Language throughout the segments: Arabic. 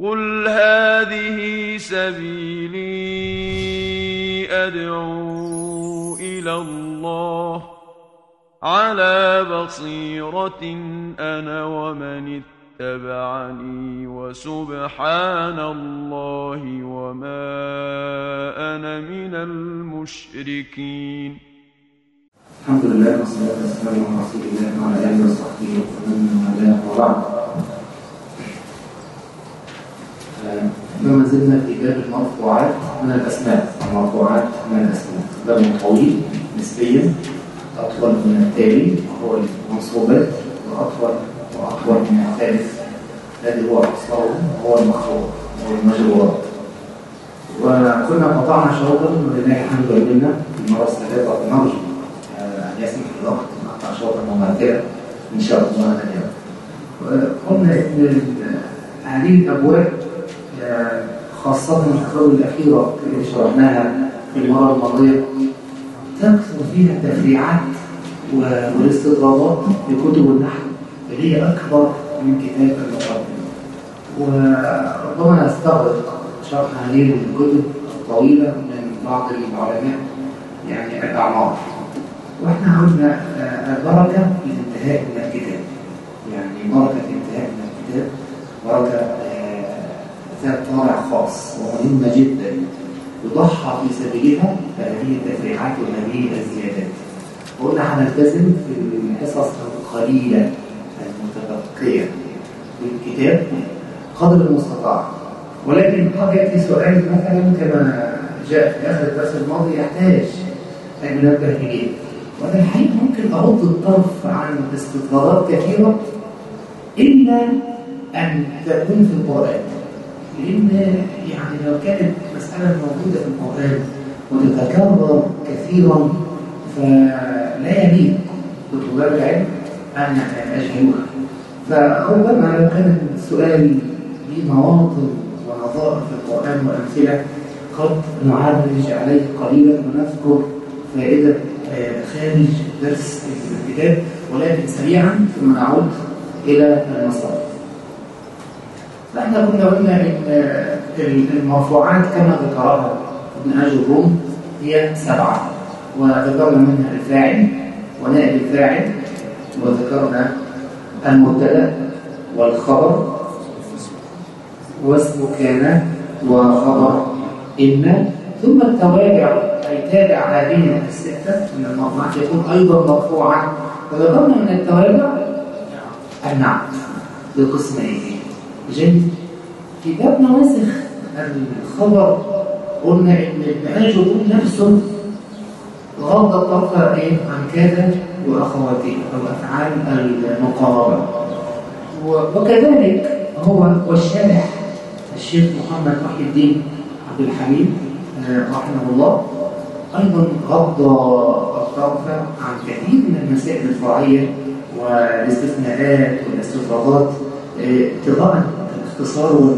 قل هذه سبيلي أدعو إلى الله على بصيرة أنا ومن اتبعني وسبحان الله وما أنا من المشركين الحمد لله والصلاة والسلام على رسول الله وعلى آله وصحبه والاه وبعد فما زلنا في باب المرفوعات من الأسماء. المرفوعات من الأسماء. باب طويل نسبيا أطول من التالي وهو المنصوبات وأطول وأطول من الثالث. الذي هو أصله وهو المخلوق وهو المجرورات وكنا قطعنا شوطا ولله الحمد والمنة في المرة السابقة نرجو أن يسمح الوقت نقطع شوطا مماثلة. إن شاء الله اليوم وقلنا إن هذه الأبواب خاصة الأبواب الأخيرة اللي شرحناها في المرة الماضية تكثر فيها التفريعات والاستطرادات في كتب النحو اللي هي أكبر من كتاب المقدمة. وربما نستغرق شرح هذه الكتب الطويلة من بعض العلماء يعني الأعمار. وإحنا قلنا البركة في الانتهاء من الكتاب. يعني بركة الانتهاء من الكتاب بركة ذات طابع خاص ومهمة جدا. يضحى في سبيلها هذه التفريعات وهذه الزيادات. وقلنا هنلتزم في الحصص القليلة المتبقية في الكتاب قدر المستطاع. ولكن قد يأتي سؤال مثلا كما جاء في آخر الدرس الماضي يحتاج أن ننبه إليه. وأنا الحقيقة ممكن أغض الطرف عن استطرادات كثيرة إلا أن تكون في القرآن. لأن يعني لو كانت مسألة موجودة في القرآن وتتكرر كثيرا فلا يليق بطلاب العلم أن أجهلوها فربما لو كان السؤال ليه مواطن ونظائر في القرآن وأمثلة قد نعرج عليه قليلا ونذكر فائدة خارج درس الكتاب ولكن سريعا ثم نعود إلى المصادر فإحنا كنا قلنا إن المرفوعات كما ذكرها ابن أجل الروم هي سبعة وذكرنا منها الفاعل ونائب الفاعل وذكرنا المبتدا والخبر واسم كان وخبر إن ثم التوابع أي تابع هذه الستة من المرفوعات يكون أيضا مرفوعا. وذكرنا من التوابع النعت بقسمين جيد. في باب نواسخ. الخبر قلنا إن ابن يقول نفسه غض الطرف إيه؟ عن كذا وأخواته أو أفعال المقاربه وكذلك هو والشارح الشيخ محمد محي الدين عبد الحميد رحمه الله أيضا غض الطرف عن كثير من المسائل الفرعية والاستثناءات والاستفراغات ابتغاء الاختصار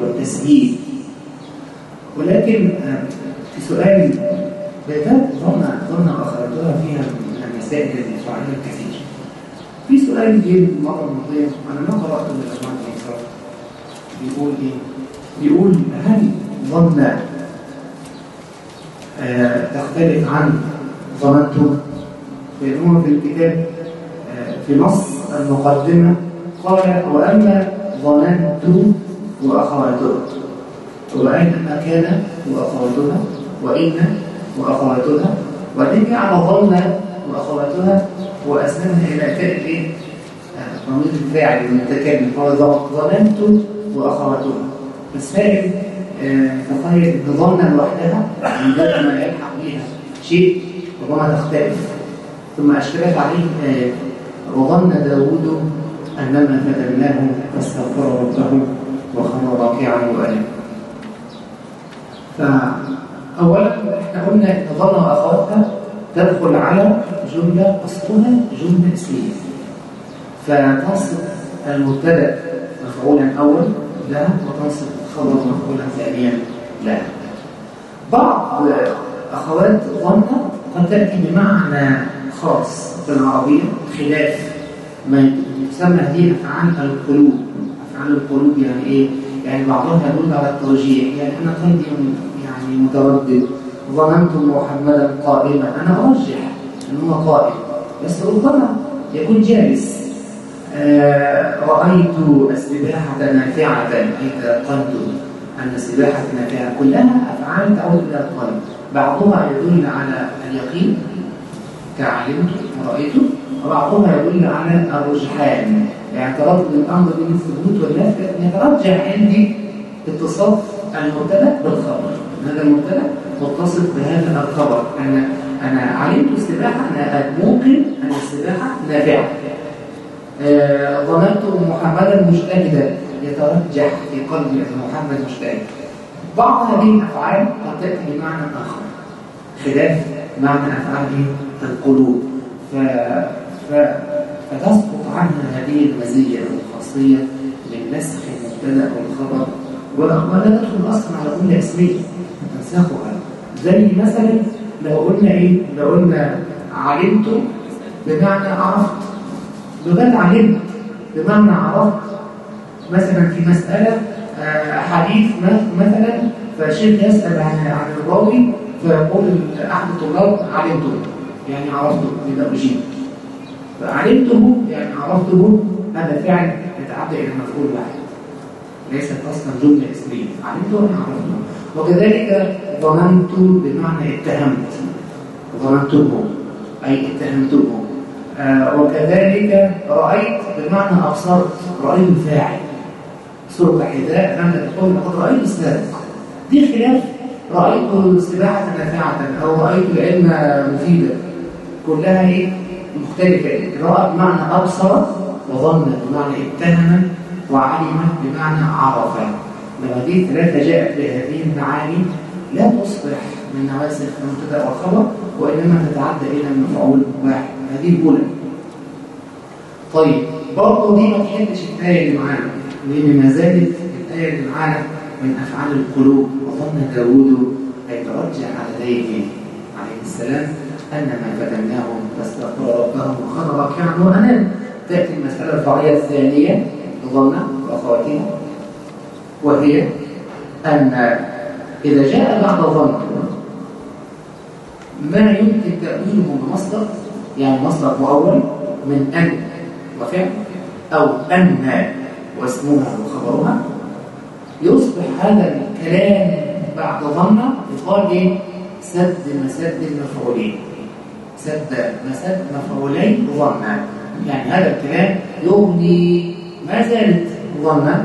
والتسهيل ولكن في سؤال بالذات ظن ظن اخرجتها فيها من المسائل الفرعيه الكثير. في سؤال جه المره الماضيه أنا ما قرأت إلا الاسماء بيقول إيه؟ بيقول هل ظن آه تختلف عن ظننتم فإنه في الكتاب آه في نص المقدمة قال وأما ظننت وأخواتها وأين كان وأخواتها وإن وأخواتها وإن جعل ظن وأخواتها وأسلمها إلى تأتي ضمير الفاعل المتكلم قال ظننت وأخواتها بس فاهم تخيل ان ظن لوحدها عندما يلحق بها شيء ربما تختلف. ثم أشكلت عليه الآية وظن داود أنما فتناه فاستغفر ربه وخر راكعا وأناب فأولا إحنا قلنا ظن وأخواتها تدخل على جملة أصلها جملة اسمية. فتنصب المبتدأ مفعولا أول لها وتنصب الخبر مفعولا ثانيا لها بعض أخوات ظن قد تأتي بمعنى خاص في العربية خلاف ما يسمى هذه أفعال القلوب. أفعال القلوب يعني إيه؟ يعني بعضهم يدل على الترجيح يعني أنا قلبي يعني متردد. ظننت محمدا قائما. أنا أرجح أنه هو قائم. بس ربما يكون جالس. آه رأيت السباحة نافعة حيث قلت أن السباحة نافعة كلها أفعال تعود إلى القلب. بعضها يدل على اليقين. كعلمت ورأيت. وبعضها يدل على الرجحان يعني تردد الأمر بين الثبوت والنفي يترجح عندي اتصاف المبتدأ بالخبر. هذا المبتدأ متصف بهذا الخبر. أنا أنا علمت السباحة أنا ممكن أن السباحة نافعة. آه، ظننت محمدا مجتهدا يترجح في قلبي أن محمد مجتهد. بعض هذه الأفعال قد تأتي بمعنى آخر خلاف معنى أفعال القلوب. ف... فتسقط عنها هذه المزية الخاصية من نسخ المبتدا والخبر ولا تدخل أصلا على كل إسمية تنسخها. زي مثلا لو قلنا إيه؟ لو قلنا علمت بمعنى عرفت. لغات علمت بمعنى عرفت. مثلا في مسألة آه، حديث مثلا فالشيخ يسأل عن عن الراوي فيقول أحد الطلاب علمته يعني عرفته إذا أجيب فعلمته يعني عرفته هذا فعل يتعدى إلى مفعول واحد. ليست أصلا جملة إسمية. علمته أنا عرفته. وكذلك ظننت بمعنى اتهمت. ظننته أي اتهمته آه وكذلك رأيت بمعنى أبصرت. رأيت الفاعل سرق حذاء لم تقول لقد رأيت السابق دي خلاف. رأيت سباحة نافعة أو رأيت العلم مفيدا. كلها إيه؟ مختلفة. رأى بمعنى أبصر وظن بمعنى اتهم وعلم بمعنى عرف لما دي ثلاثة جاءت بهذه المعاني. لا تصبح من نواسخ المبتدا والخبر وإنما تتعدى إلى المفعول واحد. هذه الأولى. طيب برضه دي ما تحلش الآية اللي معانا لأن ما زالت الآية اللي معانا من أفعال القلوب. وظن داوود أي ترجع على ذلك عليه السلام أن ما فتناهم فاستغفر ربهم وخر راكعا وأناب تأتي المسألة الفرعية الثانية ظن وأخواتها وهي أن إذا جاء بعد ظن ما يمكن تأويله بمصدر يعني مصدر. مؤول من أن وفعل أو أن واسمها وخبرها يصبح هذا الكلام بعد ظن يقال إيه؟ سد مسد المفعولين. سد مسد مفعولين ظنا يعني هذا الكلام يغني ما زالت ظنا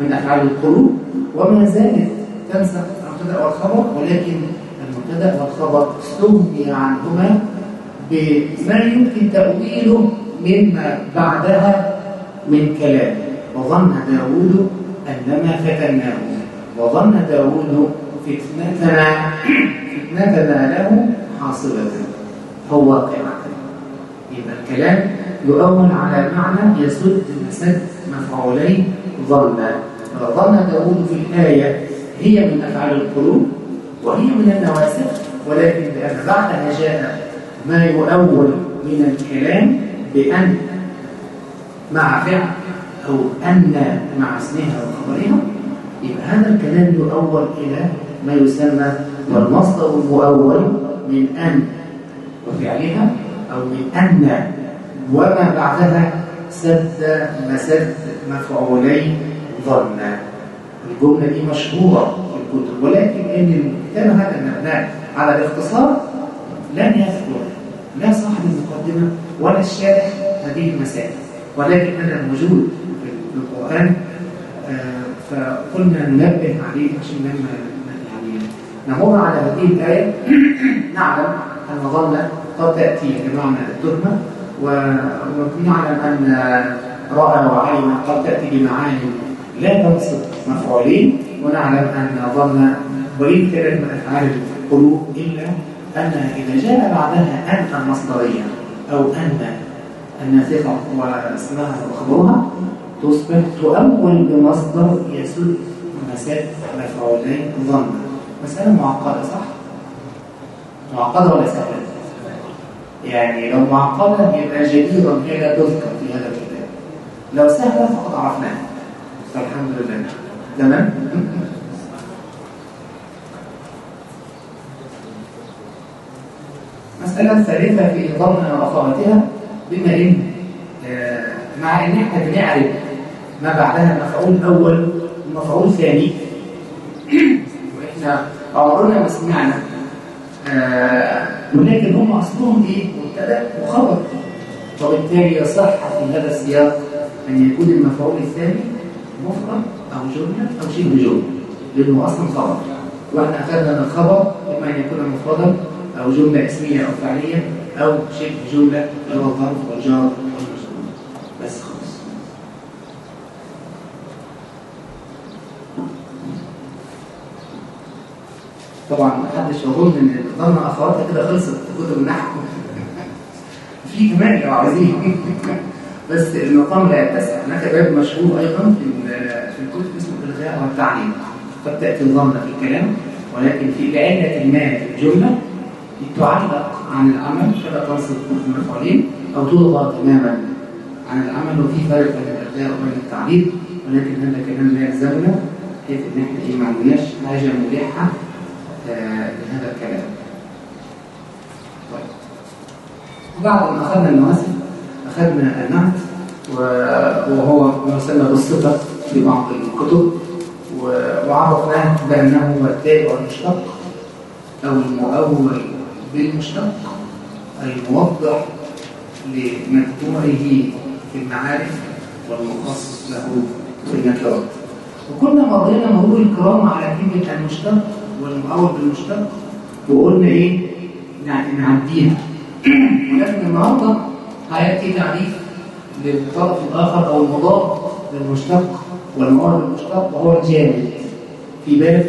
من أفعال القلوب وما زالت تنسى المبتدأ والخبر ولكن المبتدأ والخبر استغني عنهما بما يمكن تأويله مما بعدها من كلام. وظن داود أنما فتناه. وظن داود فتنتنا فتنتنا له حاصلة. هو واقعة يبقى الكلام يؤول على معنى يسد مسد مفعولين ظن. فظن داود في الآية هي من أفعال القلوب وهي من النواسخ ولكن لأن بعدها جاء ما يؤول من الكلام بأن مع فعل أو أن مع اسمها وخبرها يبقى هذا الكلام يؤول إلى ما يسمى والمصدر المؤول من أن وفعلها أو من أن وما بعدها سد مسد مفعولي ظن. الجملة دي مشهورة في الكتب ولكن إن هذا المبنى على الاختصار لن يذكر لا صاحب المقدمة ولا الشارح هذه المسائل. ولكن هذا موجود في القرآن آه، فقلنا ننبه عليه عشان لما يعني نمر على هذه الآية. نعلم أن ظن قد تأتي بمعنى التهمة ونعلم أن رأى وعلم قد تأتي بمعاني لا تنصب مفعولين ونعلم أن ظن وليد من أفعال القلوب إلا أنها إذا جاء بعدها أن المصدرية أو أن الناسخة واسمها وخبرها تصبح تؤول بمصدر يسد مساد مفعولين ظن مسألة معقدة صح؟ معقدة ولا سهلة؟ يعني لو معقدة يبقى جديرا لا تذكر في هذا الكتاب. لو سهلة فقد عرفناها فالحمد لله. تمام؟ المسألة الثالثة في ضمن أخواتها بما إن آه، مع إن إحنا بنعرف ما بعدها مفعول أول ومفعول ثاني. وإحنا عمرنا ما سمعنا آه، ولكن هم أصلهم إيه؟ مبتدأ وخبر. وبالتالي يصح في هذا السياق أن يكون المفعول الثاني مفرد أو جملة أو شبه جملة لأنه أصلا خبر. وإحنا أخذنا من الخبر إما أن يكون مفردا أو جملة اسمية أو فعلية أو شبه جملة اللي هو الظرف والجار بس خلاص طبعا ما حدش يظن إن ضمن أخواتها كده خلصت كتب النحو في كمان لو عايزين بس المقام لا يتسع. هناك باب مشهور أيضا في في الكتب اسمه الالغاء والتعليم. قد تأتي الضمه في الكلام ولكن في لعله ما في الجملة تعلق عن العمل فلا تنصب المفعولين أو تلغى تماما عن العمل وفي فرق بين الإلغاء وبين التعليم. ولكن هذا كلام لا يلزمنا بحيث إن إحنا إيه ما عندناش حاجة ملحه لهذا الكلام. طيب. وبعد ما أخذنا النواسب أخذنا النعت وهو يسمى بالصفه في بعض الكتب وعرفناه بأنه هو التاء والمشتق أو المؤول بالمشتق الموضح لمذكوره في المعارف والمخصص له في النكرات وكنا مرينا مرور الكرام على كلمة المشتق والمؤول بالمشتق وقلنا إيه؟ يعني نعديها. ولكن النهارده هيأتي تعريف للطرف الآخر أو المضاد للمشتق والمؤول بالمشتق وهو الجامد في باب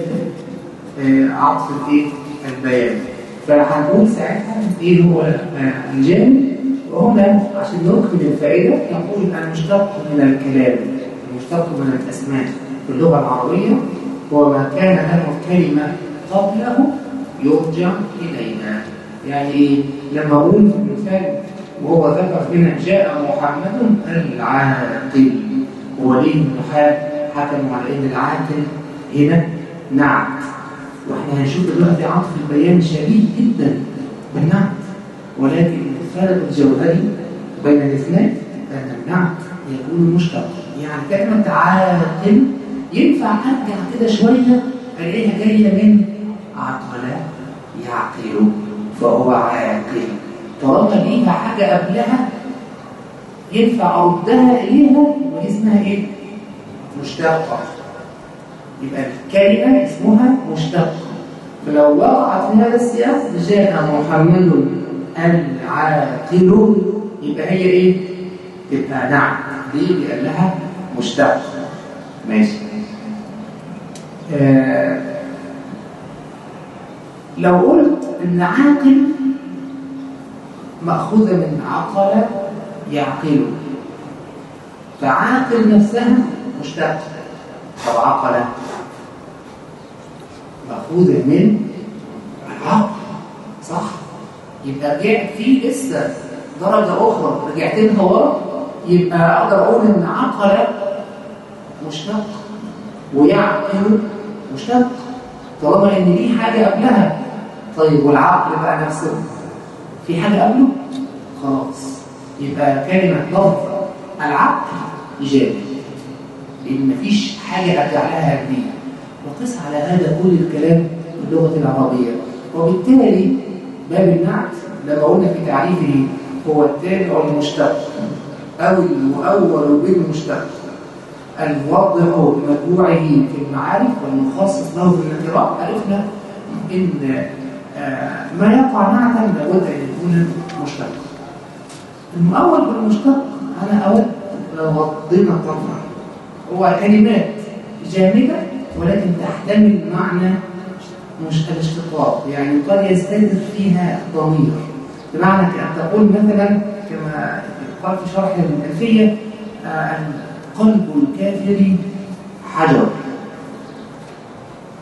آه عطف الإيه؟ البيان. فهنقول ساعتها إيه هو الجامد وهنا عشان نكمل الفائدة نقول المشتق من الكلام المشتق من الأسماء في اللغة العربية هو ما كان له كلمة قبله يرجع اليها يعني لما أقول في المثال وهو ذكر هنا جاء محمد العاقل. هو ليه حكموا على إن العاقل هنا؟ نعت وإحنا هنشوف دلوقتي عطف البيان شبيه جدا بالنعت. ولكن الفرق الجوهري بين الاثنين أن النعت يكون مشتق يعني كلمة عاقل ينفع أرجع كده شوية؟ ألاقيها جاية من عقل يعقل فهو عاقل. طالما ليها حاجة قبلها ينفع أردها إليها وهي اسمها إيه؟ مشتقة. يبقى الكلمة اسمها مشتق فلو وقعت في هذا السياق جاء محمد العاقل يبقى هي إيه؟ تبقى نعم. ليه؟ لأن لها مشتق ماشي. آه لو قلت إن عاقل مأخوذة من عقل يعقل فعاقل نفسها مشتق طب عقل مأخوذة من العقل. صح؟ يبقى رجعت فيه لسه درجة أخرى رجعت لها ورا يبقى أقدر أقول إن عقل مشتق ويعقل مشتق طالما إن ليه حاجة قبلها. طيب والعقل بقى نفسه؟ في حاجة قبله؟ خلاص. يبقى كلمة لفظ العقل إيجابي. لأن مفيش حاجة أرجع لها جديدة. وقس على هذا كل الكلام باللغة العربية. وبالتالي باب النعت لما قلنا في تعريفه هو التابع المشتق أو المؤول بالمشتق. الموضح بمتبوعه في المعارف والمخصص له بالنكرات عرفنا إن ما يقع نعتا لابد أن يكون مشتق. المؤول بالمشتق أنا أود لو غضينا طرفا هو كلمات جامدة ولكن تحتمل معنى مش الاشتقاق يعني قد يستتر فيها ضمير بمعنى كأن تقول مثلا كما قال في شرح الألفية آه قلب الكافر حجر.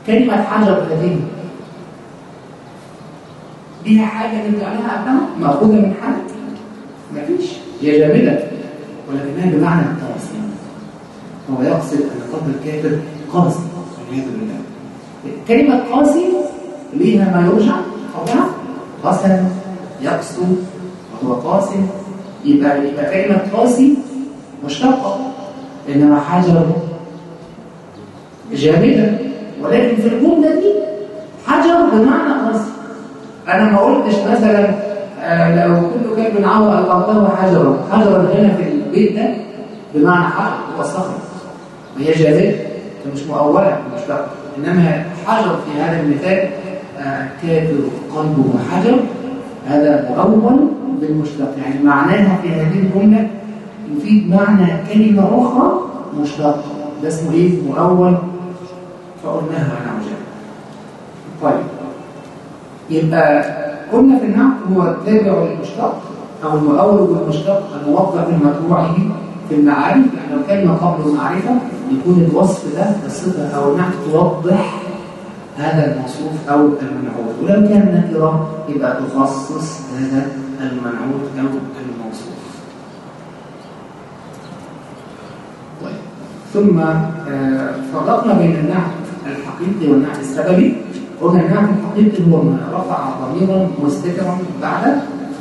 كلمة حجر هذه ليها حاجة نرجع لها قبلها مأخوذة من حد مفيش هي جامدة ولكنها بمعنى التواصل. هو يقصد أن قلب الكافر قاسي والعياذ بالله. كلمة قاسي ليها ما يرجع؟ طبعا قسم يقسو وهو قاسم يبقى يبقى كلمة قاسي مشتقة. إنما حجر جامدة ولكن في الجملة دي حجر بمعنى قاسي أنا ما قلتش مثلا آه لو كل كلب عوى ألقمته حجرا. حجرا هنا في البيت ده بمعنى حجر هو صخر وهي جامدة مش مؤولة مشتقة إنما حجر في هذا المثال آه قلبه حجر هذا مؤول بالمشتق. يعني معناها في هذه الجملة يفيد معنى كلمة أخرى مشتقة ده اسمه إيه؟ مؤول فقلناها على عجل طيب. يبقى قلنا في النحو هو التابع للمشتق أو المؤول بالمشتق الموضع بمتبوعه في المعارف يعني لو كلمة قبل المعرفة يكون الوصف ده الصفة أو النحو توضح هذا الموصوف أو المنعوت. ولو كان نكرة يبقى تخصص هذا المنعوت أو الموصوف طيب ثم آه فرقنا بين النحو الحقيقي والنحو السببي. قلنا النحو الحقيقي هو ما رفع ضميرا مستترا بعد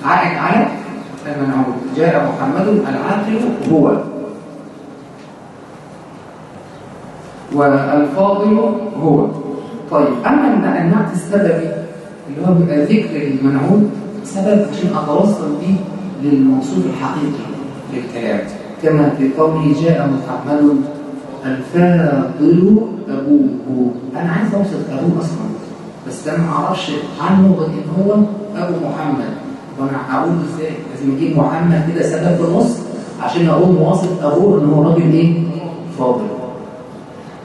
عائد على المنعوت جاء محمد العاقل هو. والفاضل هو. طيب أما النعت السببي اللي هو بيبقى ذكر المنعوت سبب عشان أتوصل به للموصوف الحقيقي للكلام كما في قوله جاء محمد الفاضل أبوه أنا عايز أوصف أبوه أصلا بس أنا ما أعرفش عنه غير إن هو أبو محمد وأنا هقول إزاي؟ لازم أجيب محمد كده سبب في النص عشان أقول مواصف أبوه إن هو راجل إيه؟ فاضل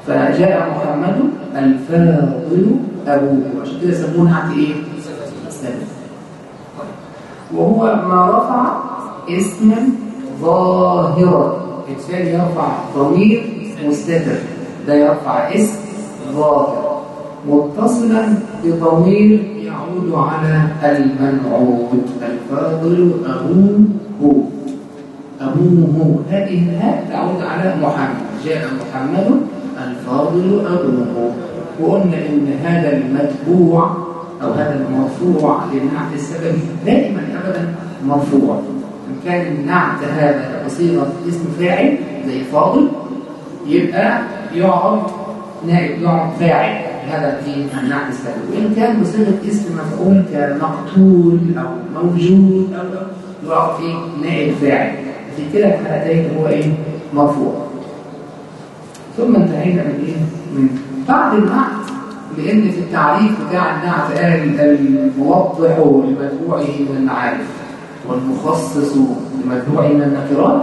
فجاء محمد الفاضل أبوه عشان كده يسمونه نعت إيه؟ وهو ما رفع اسما ظاهرا الثاني يرفع ضمير مستتر ده يرفع اسم ظاهر. متصلا بضمير يعود على المنعود. الفاضل أبوه. أبوه. هذه الهاء تعود على محمد. جاء محمد. الفاضل أبوه. وقلنا إن هذا المتبوع أو هذا المرفوع للنعت السببي دائما أبدا مرفوع. إن كان النعت هذا بصيغة اسم فاعل زي فاضل يبقى يعرف نائب يعرف فاعل هذا في النعت السببي وإن كان بصيغة اسم مفعول كمقتول أو موجود أو يعرف إيه نائب فاعل في كلا الحالتين هو إيه؟ مرفوع. ثم انتهينا من إيه؟ من بعد النعت لأن في التعريف بتاع النعت قال الموضح لمتبوعه من المعارف والمخصص لمتبوعه من النكرات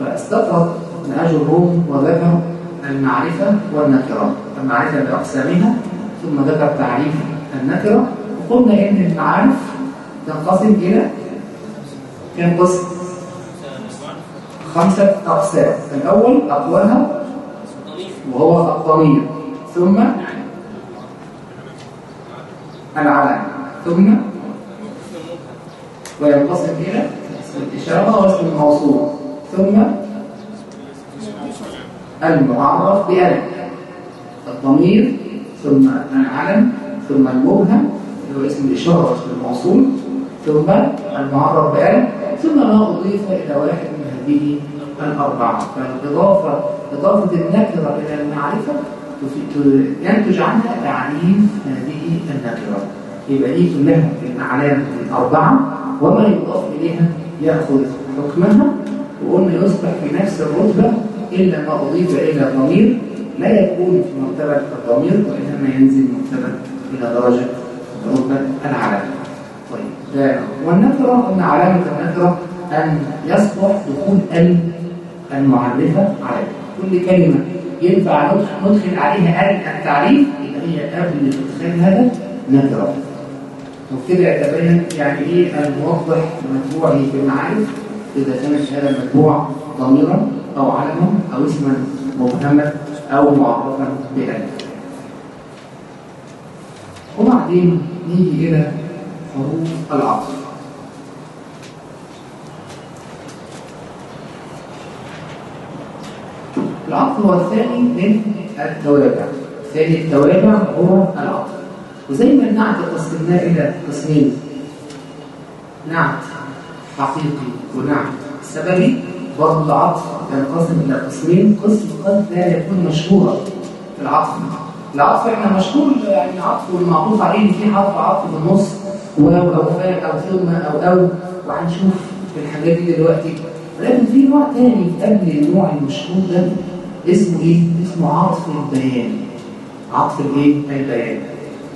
فاستطرد نهاج الروم وذكر المعرفة والنكرات المعرفة بأقسامها ثم ذكر تعريف النكرة. وقلنا إن المعارف تنقسم إلى كم قسم؟ خمسة أقسام. الأول أقواها وهو الضمير. ثم العلم ثم وينقسم إلى الإشارة واسم الموصول ثم المعرف بألف. الضمير ثم العلم ثم المبهم اللي هو اسم الإشارة الموصول ثم المعرف بألف ثم ما أضيف إلى واحد من هذه الأربعة. فالإضافة إضافة النكرة إلى المعرفة ينتج عنها تعريف هذه النكرة. يبقى دي كلها الأعلام الأربعة وما يضاف إليها يأخذ حكمها وقلنا يصبح نفس الرتبة إلا ما أضيف إلى ضمير لا يكون في مرتبة الضمير وإنما ينزل مرتبة إلى درجة رتبة العلامة. طيب ده والنكرة أن علامة النكرة أن يصلح دخول ال المعرفة عليها كل كلمة ينفع ندخل عليها آل التعريف يبقى هي قبل إدخال هذا نكرة وكده يتبين يعني إيه الموضح متبوعه في المعارف؟ إذا كانت هذا المتبوع ضميرا أو علما أو اسما مبهما أو معرفا بالف وبعدين نيجي إلى حروف العطف العطف هو الثاني من التوابع. ثاني التوابع هو العطف وزي ما النعت قسمناه إلى قسمين نعت حقيقي ونعت سببي برضه العطف ينقسم إلى قسمين قسم قد لا يكون مشهورا في العطف العطف إحنا مشهور يعني العطف والمعطوف عليه في حرف عطف في النص واو أو فاء أو ثم أو أو وهنشوف الحاجات دي دلوقتي ولكن في نوع تاني قبل النوع المشهور ده اسمه إيه؟ اسمه عطف البيان عطف الإيه؟ البيان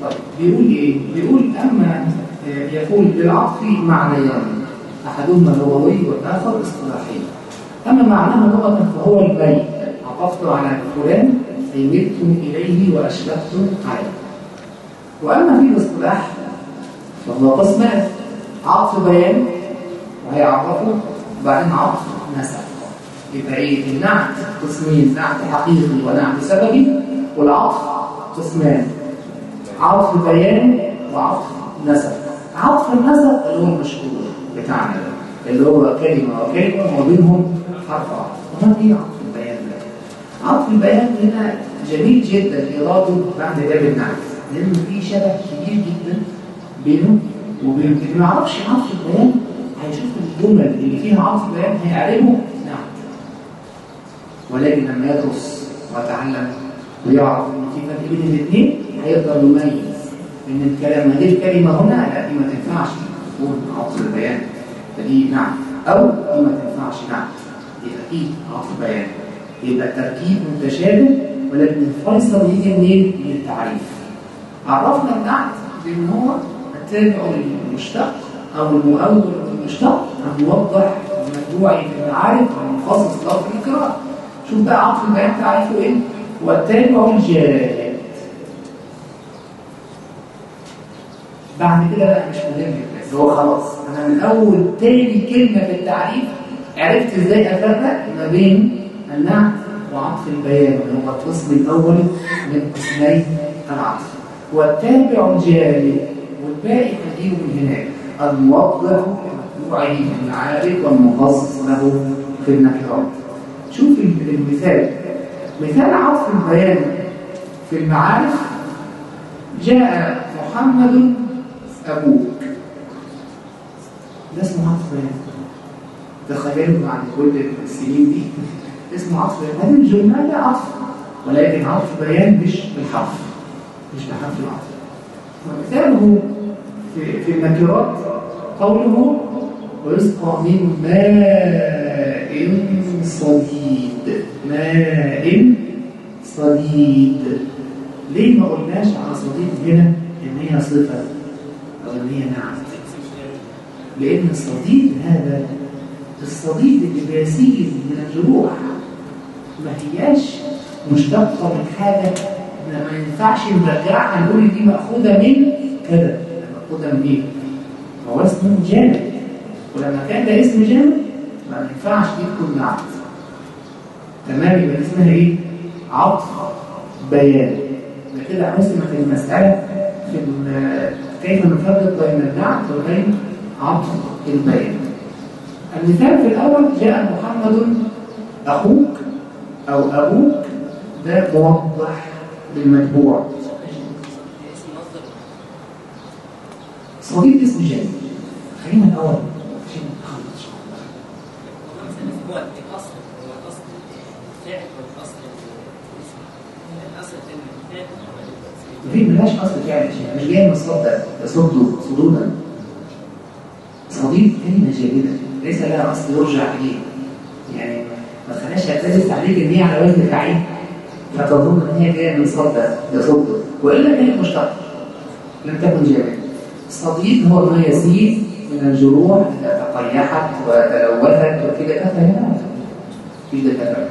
طيب بيقول إيه؟ بيقول أما يقول للعطف معنيان أحدهما لغوي والآخر اصطلاحي أما معناها لغة فهو البيت. عطفت على فلان اي ملت إليه واشبهت عليه. وأما في الاصطلاح فهو قسمان. عطف بيان وهيعرفه وبعدين عطف نسب. يبقى إيه؟ النعت قسمين نعت حقيقي ونعت سببي والعطف قسمان. عطف بيان وعطف نسب. عطف النسب اللي هو المشهور بتاعنا اللي هو كلمة وكلمة وبينهم حرف عطف وما إيه عطف البيان ده؟ عطف البيان هنا جميل جدا ايراده بعد باب النعت لأن في شبه كبير جدا بينه وبين اللي ما يعرفش عطف البيان هيشوف الجمل اللي فيها عطف بيان هيعرفه نعم. ولكن لما يدرس ويتعلم ويعرف إن في فرق بين الاثنين هيقدر يميز إن الكلام هذه الكلمة هنا لا دي ما تنفعش تكون عطف البيان فدي نعم أو دي ما تنفعش نعم. أكيد عطف بيان. يبقى التركيب متشابه ولكن الفيصل يجي منين؟ من التعريف. عرفنا النعت بان هو التابع للمشتق أو المؤول للمشتق الموضح المعارف والمخصص له في القراءة. شوف بقى عطف البيان تعريفه إيه؟ هو التابع الجاد بعد كده بقى مش مهم بس هو خلاص. أنا من أول تاني كلمة في التعريف عرفت إزاي أفرق ما بين النعت وعطف البيان؟ اللي هو القسم الأول من قسمي العطف. والتابع الجاري والباقي هجيبه من هناك. الموضح لمتبوعه في المعارف والمخصص له في النكرات شوف المثال. مثال عطف البيان في المعارف. جاء محمد أبوك. ده اسمه عطف بيان تخيلوا بعد كل السنين دي. اسمه عطف هذه الجملة عطف ولكن عطف بيان مش بالحرف مش بحرف العطف. ومثاله في, في النكرات قوله ويسقى من ماء صديد. ماء صديد. ليه ما قلناش على صديد هنا إن هي صفة أو ان هي نعم لأن الصديد هذا الصديد اللي بيسيل من الجروح ما هياش مشتقة من حاجة ما ينفعش نرجعها نقول دي مأخوذة من كذا مأخوذة من إيه؟ هو اسمه جامد. ولما كان ده اسم جامد ما ينفعش دي تكون نعت تمام؟ يبقى اسمها إيه؟ عطف بيان. يبقى كده قسمت المسألة في كيف نفرق بين النعت وبين عطف البيان. المثال في الأول جاء محمد أخوك أو أبوك ده موضح للمتبوع صديق اسم جامد خلينا الأول. في ملهاش أصل فعل شيء. مش جاي من الصد يصد صدودا. صديق كلمة جامدة ليس لها أصل يرجع إليه يعني ما تخليهاش يعترف عليك إن هي على وزن فعيل فتظن إن هي جاية من صد يصد. وإلا كانت مشتقه لم تكن جامعه الصديد هو ما يزيد من الجروح اذا تقيحت وتلوثت وكده. كفى هنا. في دكاتره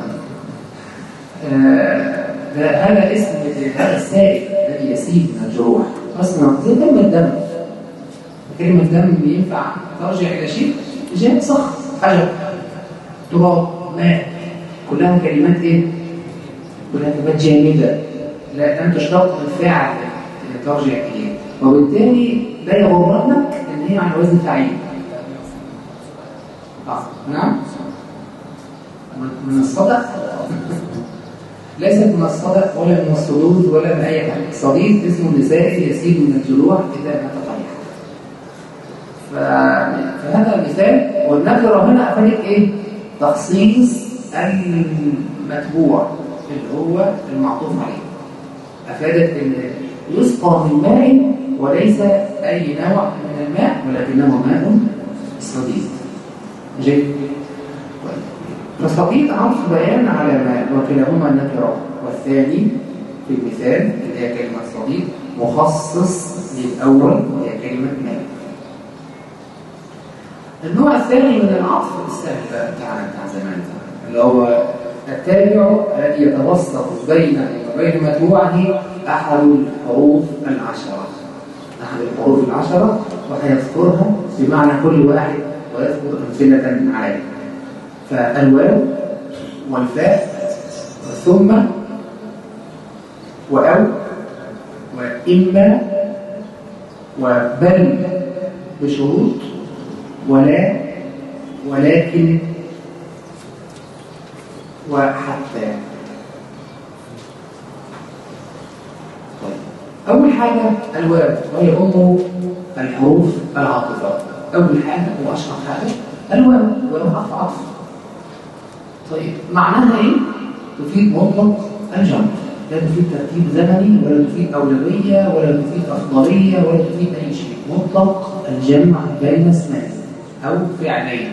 آه هذا اسم هذا السائل الذي يسيل من الجروح. أصلا زي دم. كلمة دم ينفع ترجع إلى شيء؟ جاء صخر حجر تراب ماء كلها كلمات إيه؟ كلها كلمات جامدة. لا لم تشتق الفعل ترجع إليه وبالتالي لا يغرنك إن هي على وزن فعيل آه. نعم. من الصدق؟ ليست من الصدق ولا من الصدود ولا من أي حاجة صديد اسم نسائي يسيل من الجروح مات طريحا فهذا المثال والنكرة هنا أفادت إيه؟ تخصيص المتبوع اللي هو المعطوف عليه أفادت إن يسقى من ماء وليس أي نوع من الماء ولكنه ماء صديد جيد فالصديق عطف بيان على ما وكلاهما نكرة. والثاني في المثال اللي هي كلمة صديق مخصص للأول وهي كلمة ماء. النوع الثاني من العطف السهل بقى بتاعنا بتاع زمان اللي هو التابع الذي يتوسط بين وبين متبوعه أحد الحروف العشرة. أحد الحروف العشرة وهيذكرها بمعنى كل واحد ويذكر أمثلة عليه فالواو والفاء ثم وأو وإما وبل بشروط ولا ولكن وحتى. طيب. أول حاجة الواو وهي أم الحروف العاطفة. أول حاجة وأشهر حاجة الواو واو حرف عطف طيب معناها إيه؟ تفيد مطلق الجمع. لا تفيد ترتيب زمني ولا تفيد أولوية ولا تفيد أفضلية ولا تفيد أي شيء. مطلق الجمع بين اسمين أو فعلين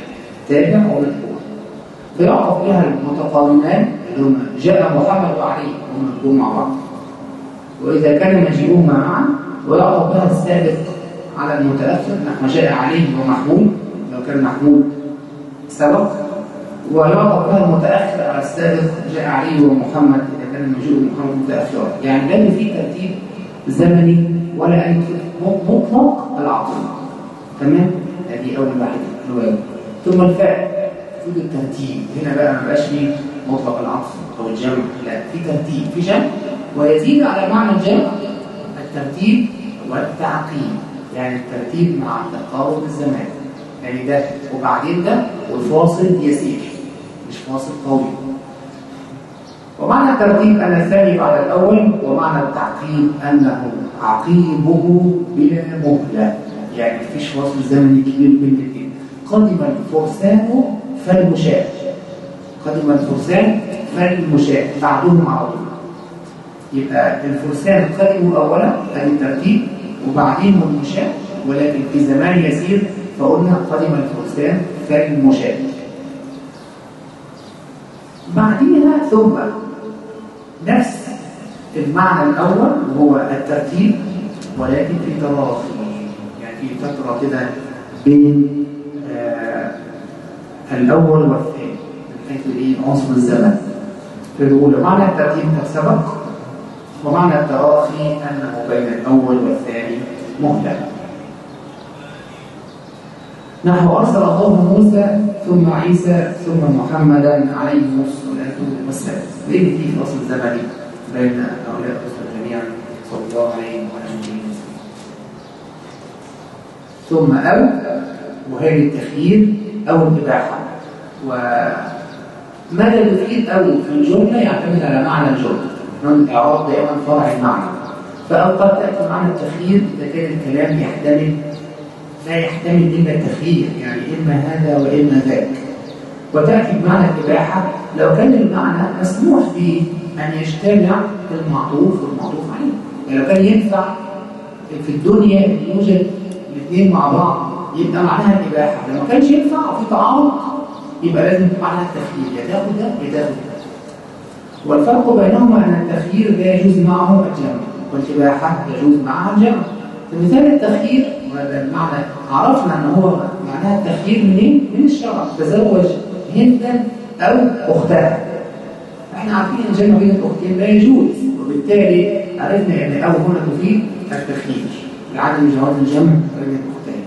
تابع ومتبوع فيعطف لها المتقارنان اللي هم جاء محمد وعلي هم يكونوا مع بعض. وإذا كان مجيئهما معا ويعطف لها السابق على المتأخر نحو جاء عليه ومحمود لو كان محمود سبق. ويعطف لها المتأخر على السابق جاء علي ومحمد إذا كان المجيء محمد متأخرا يعني لا في ترتيب زمني ولا أي مطلق العطف تمام؟ هذه أول واحدة الواو ثم الفاء في الترتيب. هنا بقى ما بقاش فيه مطلق العطف أو الجمع. لا في ترتيب. في جمع. ويزيد على معنى الجمع الترتيب والتعقيب يعني الترتيب مع تقارب الزمان. يعني ده وبعدين ده والفاصل يسير مش فاصل قوي ومعنى الترتيب أن الثاني بعد الأول ومعنى التعقيب أنه عقيبه بلا مهلة. يعني مفيش فاصل زمني كبير بين الاثنين قدم الفرسان فالمشاة. قدم الفرسان فالمشاة. بعدهم على يبقى الفرسان قدموا أولا هذه الترتيب وبعدين المشاة. ولكن في زمان يسير فقلنا قدم الفرسان فالمشاة. بعديها ثم نفس المعنى الأول وهو الترتيب ولكن في تراخي في فترة كده بين آه الأول والثاني من حيث إيه؟ عنصر الزمن. في الأولى معنى الترتيب قد سبق ومعنى التراخي أنه بين الأول والثاني مهلة نحو أرسل الله موسى ثم عيسى ثم محمدا عليه الصلاة والسلام. ليه في فصل زمني بين هؤلاء الرسل جميعا صلى الله عليه وسلم ثم أو وهي التخيير أو الإباحة. وماذا يفيد أو في الجملة يعتمد على معنى الجملة. نحن الإعراب دائما فرع المعنى. فأو قد تأتي معنى التخيير إذا كان الكلام يحتمل لا يحتمل إلا التخيير يعني إما هذا وإما ذاك. وتأتي بمعنى الإباحة لو كان المعنى مسموح به أن يجتمع المعطوف والمعطوف عليه. يعني لو كان ينفع في الدنيا يوجد الاثنين مع بعض يبقى معناها الإباحة. لو ما كانش ينفع وفي تعارض يبقى لازم معناها التخيير يا تاخد ده يا تاخد ده والفرق بينهما أن التخيير لا يجوز معه الجمع والإباحة يجوز معها الجمع. في مثال التخيير وهذا المعنى عرفنا أن هو معناها التخيير منين؟ من الشرع. تزوج هندا أو أختها إحنا عارفين إن جمع بين الأختين لا يجوز وبالتالي عرفنا إن أو هنا تفيد التخيير لعدم جواز الجمع بين الأختين.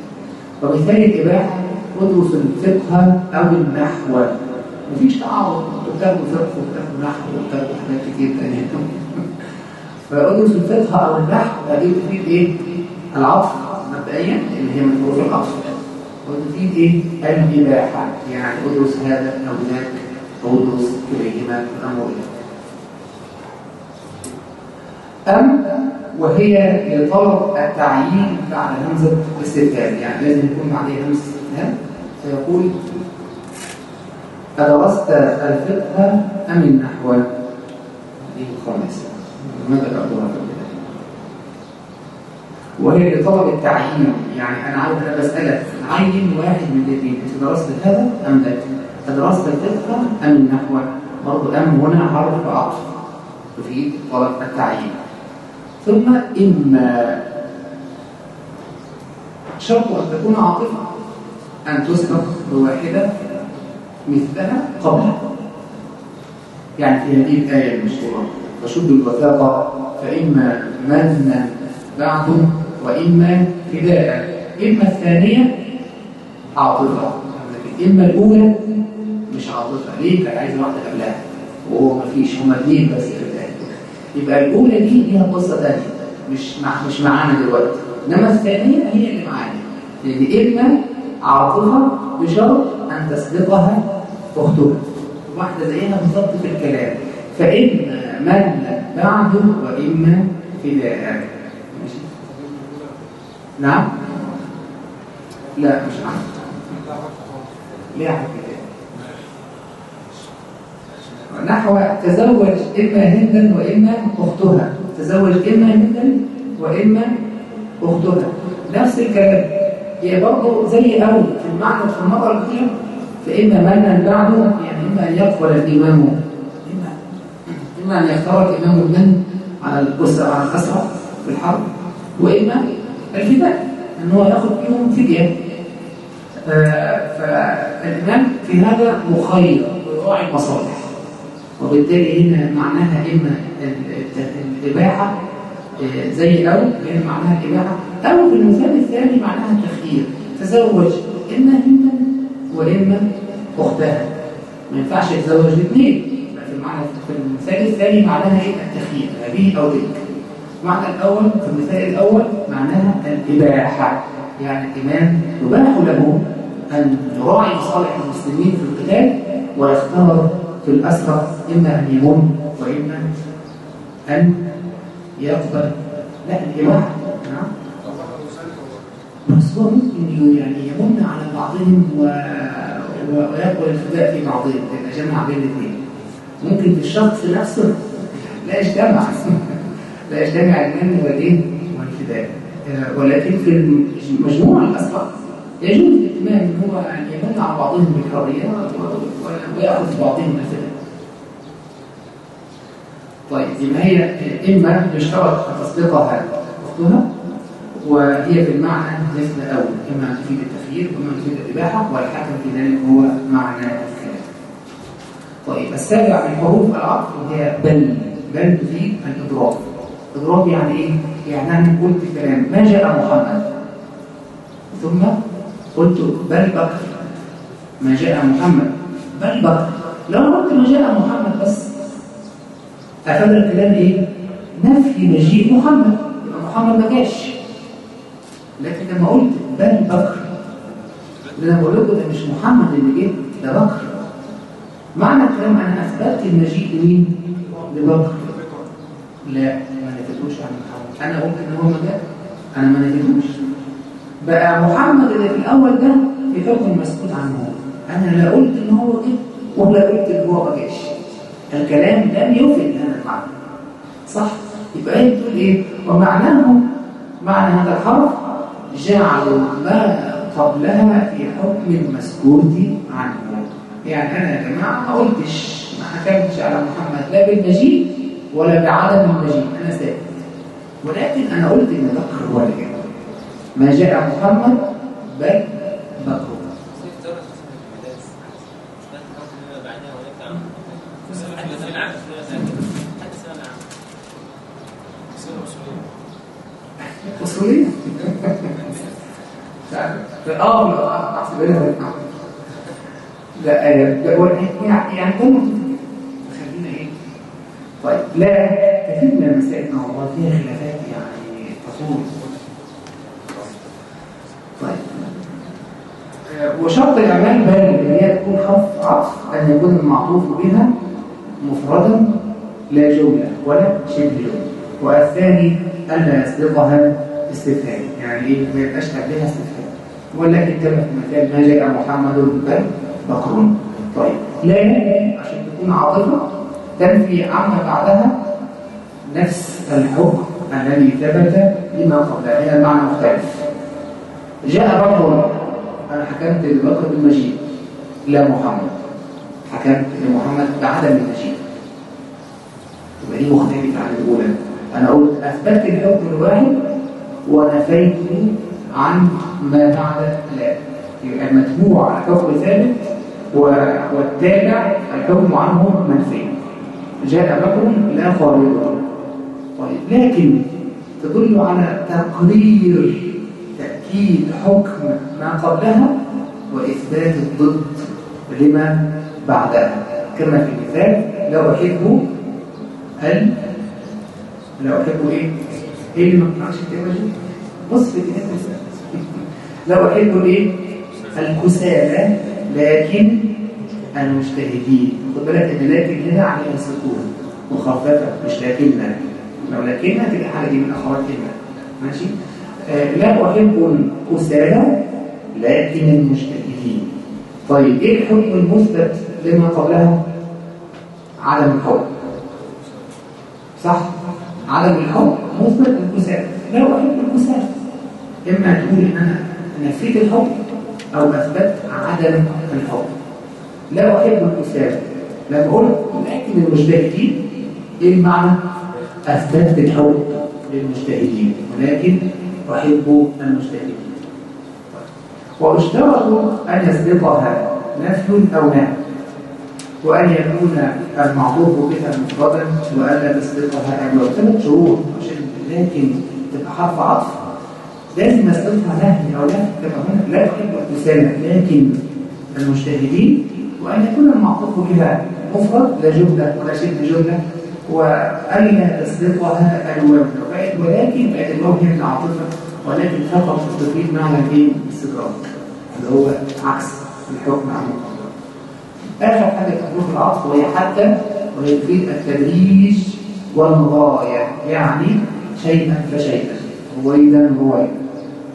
ومثال الإباحة ادرس الفقه أو النحو. مفيش تعارض. بتاخدوا فقه وبتاخدوا نحو وبتاخدوا حاجات كتير تانية. فأدرس الفقه أو النحو هذه تفيد إيه؟ العطف مبدئيا اللي هي من حروف العطف. وتفيد إيه؟ الإباحة. يعني أدرس هذا أو ذاك أو أدرس كليهما إليه أم وهي لطلب التعيين بعد همزة الاستفهام يعني لازم يكون بعدها همزة استفهام فيقول أدرست الفقه أم النحو؟ دي الخامسة ماذا البداية؟ وهي لطلب التعيين يعني أنا عاوز أنا بسألك عين واحد من الاثنين أنت درست هذا أم ذاك؟ أدرست الفقه أم النحو؟ برضه أم هنا حرف عطف تفيد طلب التعيين ثم إما شرط أن تكون عاطفة أن تسبق بواحدة مثلها قبلها. يعني في هذه الآية المشهورة وشد الوثاقة فإما منا بعد وإما فداء إما الثانية عاطفة. إما الأولى مش عاطفة ليه؟ كان عايز واحدة قبلها وهو مفيش هما اثنين بس في الآية. يبقى الأولى دي ليها قصة ثانية مش مع مش معانا دلوقتي. إنما الثانية هي اللي معانا. لأن إما عاطفة بشرط أن تسبقها أختها. واحدة زيها بالظبط في الكلام. فإما من بعد وإما فداء ماشي؟ نعم؟ لا مش عارف. ليه كده نحو تزوج إما هندا وإما أختها. تزوج إما هندا وإما أختها. نفس الكلام. هي برضه زي أول في المعنى في المرة الأولى فإما منا بعده يعني إما أن يقبل الإمام. إما أن يختار الإمام المن على الأسرة على الأسرة في الحرب. وإما الفداء أن هو يأخذ فيهم فدية. آه، فالإمام في هذا مخير ويراعي المصالح وبالتالي هنا معناها إما الإباحة آه، زي أو هنا معناها الإباحة أو في المثال الثاني معناها التخيير تزوج إما هنا وإما أختها. ما ينفعش يتزوج الاثنين في المعنى في المثال الثاني معناها إيه؟ التخيير أبيه أو تلك المعنى الأول في المثال الأول معناها الإباحة يعني الإمام يباح له أن يراعي مصالح المسلمين في القتال ويختار في الأسرى إما أن يمن وإما أن يقبل. لا الإباحة نعم. بس هو ممكن يعني يمن على بعضهم و... ويقبل الفداء في بعضهم يبقى جمع بين الاثنين. ممكن في الشخص نفسه لا يجتمع. لا يجتمع المن والايه والفداء. آه، ولكن في المجموع الأسرى يجوز. هو يعني يمن على بعضهم بالحرية و- و- ويأخذ بعضهم الفداء طيب يبقى هي إما يشترط تصدقها أختها وهي في المعنى مثل إما أن تفيد التخيير وإما أن تفيد الإباحة والحكم في ذلك هو معنى الكلام. طيب السابع من حروف العطف هي بل. بل تفيد الإضراب. إضراب يعني إيه؟ يعني أنا قلت كلام ما جاء محمد؟ ثم قلت بل بكر. ما جاء محمد. بل بكر. لو قلت ما جاء محمد بس. أفاد الكلام إيه؟ نفي مجيء محمد. يبقى محمد ما جاش. لكن لما قلت بل بكر اللي أنا بقول لكم ده مش محمد اللي جه ده بكر. معنى الكلام أنا أثبتت المجيء لمين؟ لبكر. لا ما نفيتوش عن محمد. أنا قلت إن هو ما جاء أنا ما نفيتوش بقى محمد اللي في الأول ده في حكم المسكوت عنه. أنا لا قلت إن هو جه ولا قلت إن هو ما جاش. الكلام لم يفد هذا المعنى صح. يبقى هي بتقول إيه؟ ومعناه معنى هذا الحرف جعلوا ما قبلها في حكم المسكوت عنه. يعني أنا يا جماعة ما قلتش ما حكمتش على محمد. لا بالمجيء ولا بعدم المجيء أنا ساكت. ولكن أنا قلت بكر هو اللي جاء ما جاء محمد بل بكر اصوليه آه لا يعني يعني خلينا إيه؟ طيب لا كثير من المسائل مع الله فيها خلافات يعني تطول طيب وشرط الأعمال بال اللي هي تكون حرف عطف ان يكون المعطوف بها مفردا لا جمله ولا شبه جمله والثاني ألا يسبقها استفهام يعني إيه ما يبقاش قبلها استفهام ولكن كما في المثال ما جاء محمد بل بكر. طيب لا عشان تكون عاطفة تنفي عما بعدها نفس الحكم الذي ثبت لما قبلها هنا المعنى مختلف. جاء بكر أنا حكمت لبكر بالمجيء لا محمد. حكمت لمحمد بعدم المجيء يبقى دي مختلفة عن الأولى؟ أنا قلت أثبتت الحكم الواحد ونفيت عن ما بعد لا. يبقى المتبوع الحكم ثابت والتابع الحكم عنه منفي. جاء بكر لا خالد. طيب لكن تدل على تقرير تأكيد حكم ما قبلها وإثبات الضد لما بعدها. كما في المثال لو أحب أن لو أحب إيه؟ إيه اللي ما بتعرفش التماجي؟ بص في الكتاب لو أحب إيه؟ الكسالى لكن المجتهدين. خد بالك إن لكن هنا عليها سكون. مخففه مش لكن لو لكن تبقى حاجة دي من اخوات كلمه ماشي؟ لا أحب الكسالى لكن المجتهدين طيب إيه الحكم المثبت لما قبلها؟ عدم الحكم. صح؟ عدم الحكم مثبت الكسالى لا أحب الكسالى إما تقول إن أنا نفيت الحكم أو أثبت عدم الحكم. لا أحب الكسالى لما أقول لكن المجتهدين إيه المعنى؟ أثبتت الحب للمجتهدين ولكن أحب المجتهدين. واشترطوا أن يسبقها نفي أو نهي وأن يكون المعروف بها مفردا وألا تسبقها أمر ثلاث شروط لكن تبقى حرف عطف. لازم يسبقها نهي أو نهي كما هنا لا أحب الكسالى لكن المجتهدين وأن يكون المعطوف بها مفرد لا جملة ولا شبه جملة. وألا تسبقها الواو ولكن بقت الواو هي العاطفة ولكن فقط تفيد معنى الايه؟ الاستدراك اللي هو عكس الحكم عن المقدر. آخر حاجة في العطف وهي حتى وهي تفيد التدريج والغاية يعني شيئا فشيئا رويدا رويدا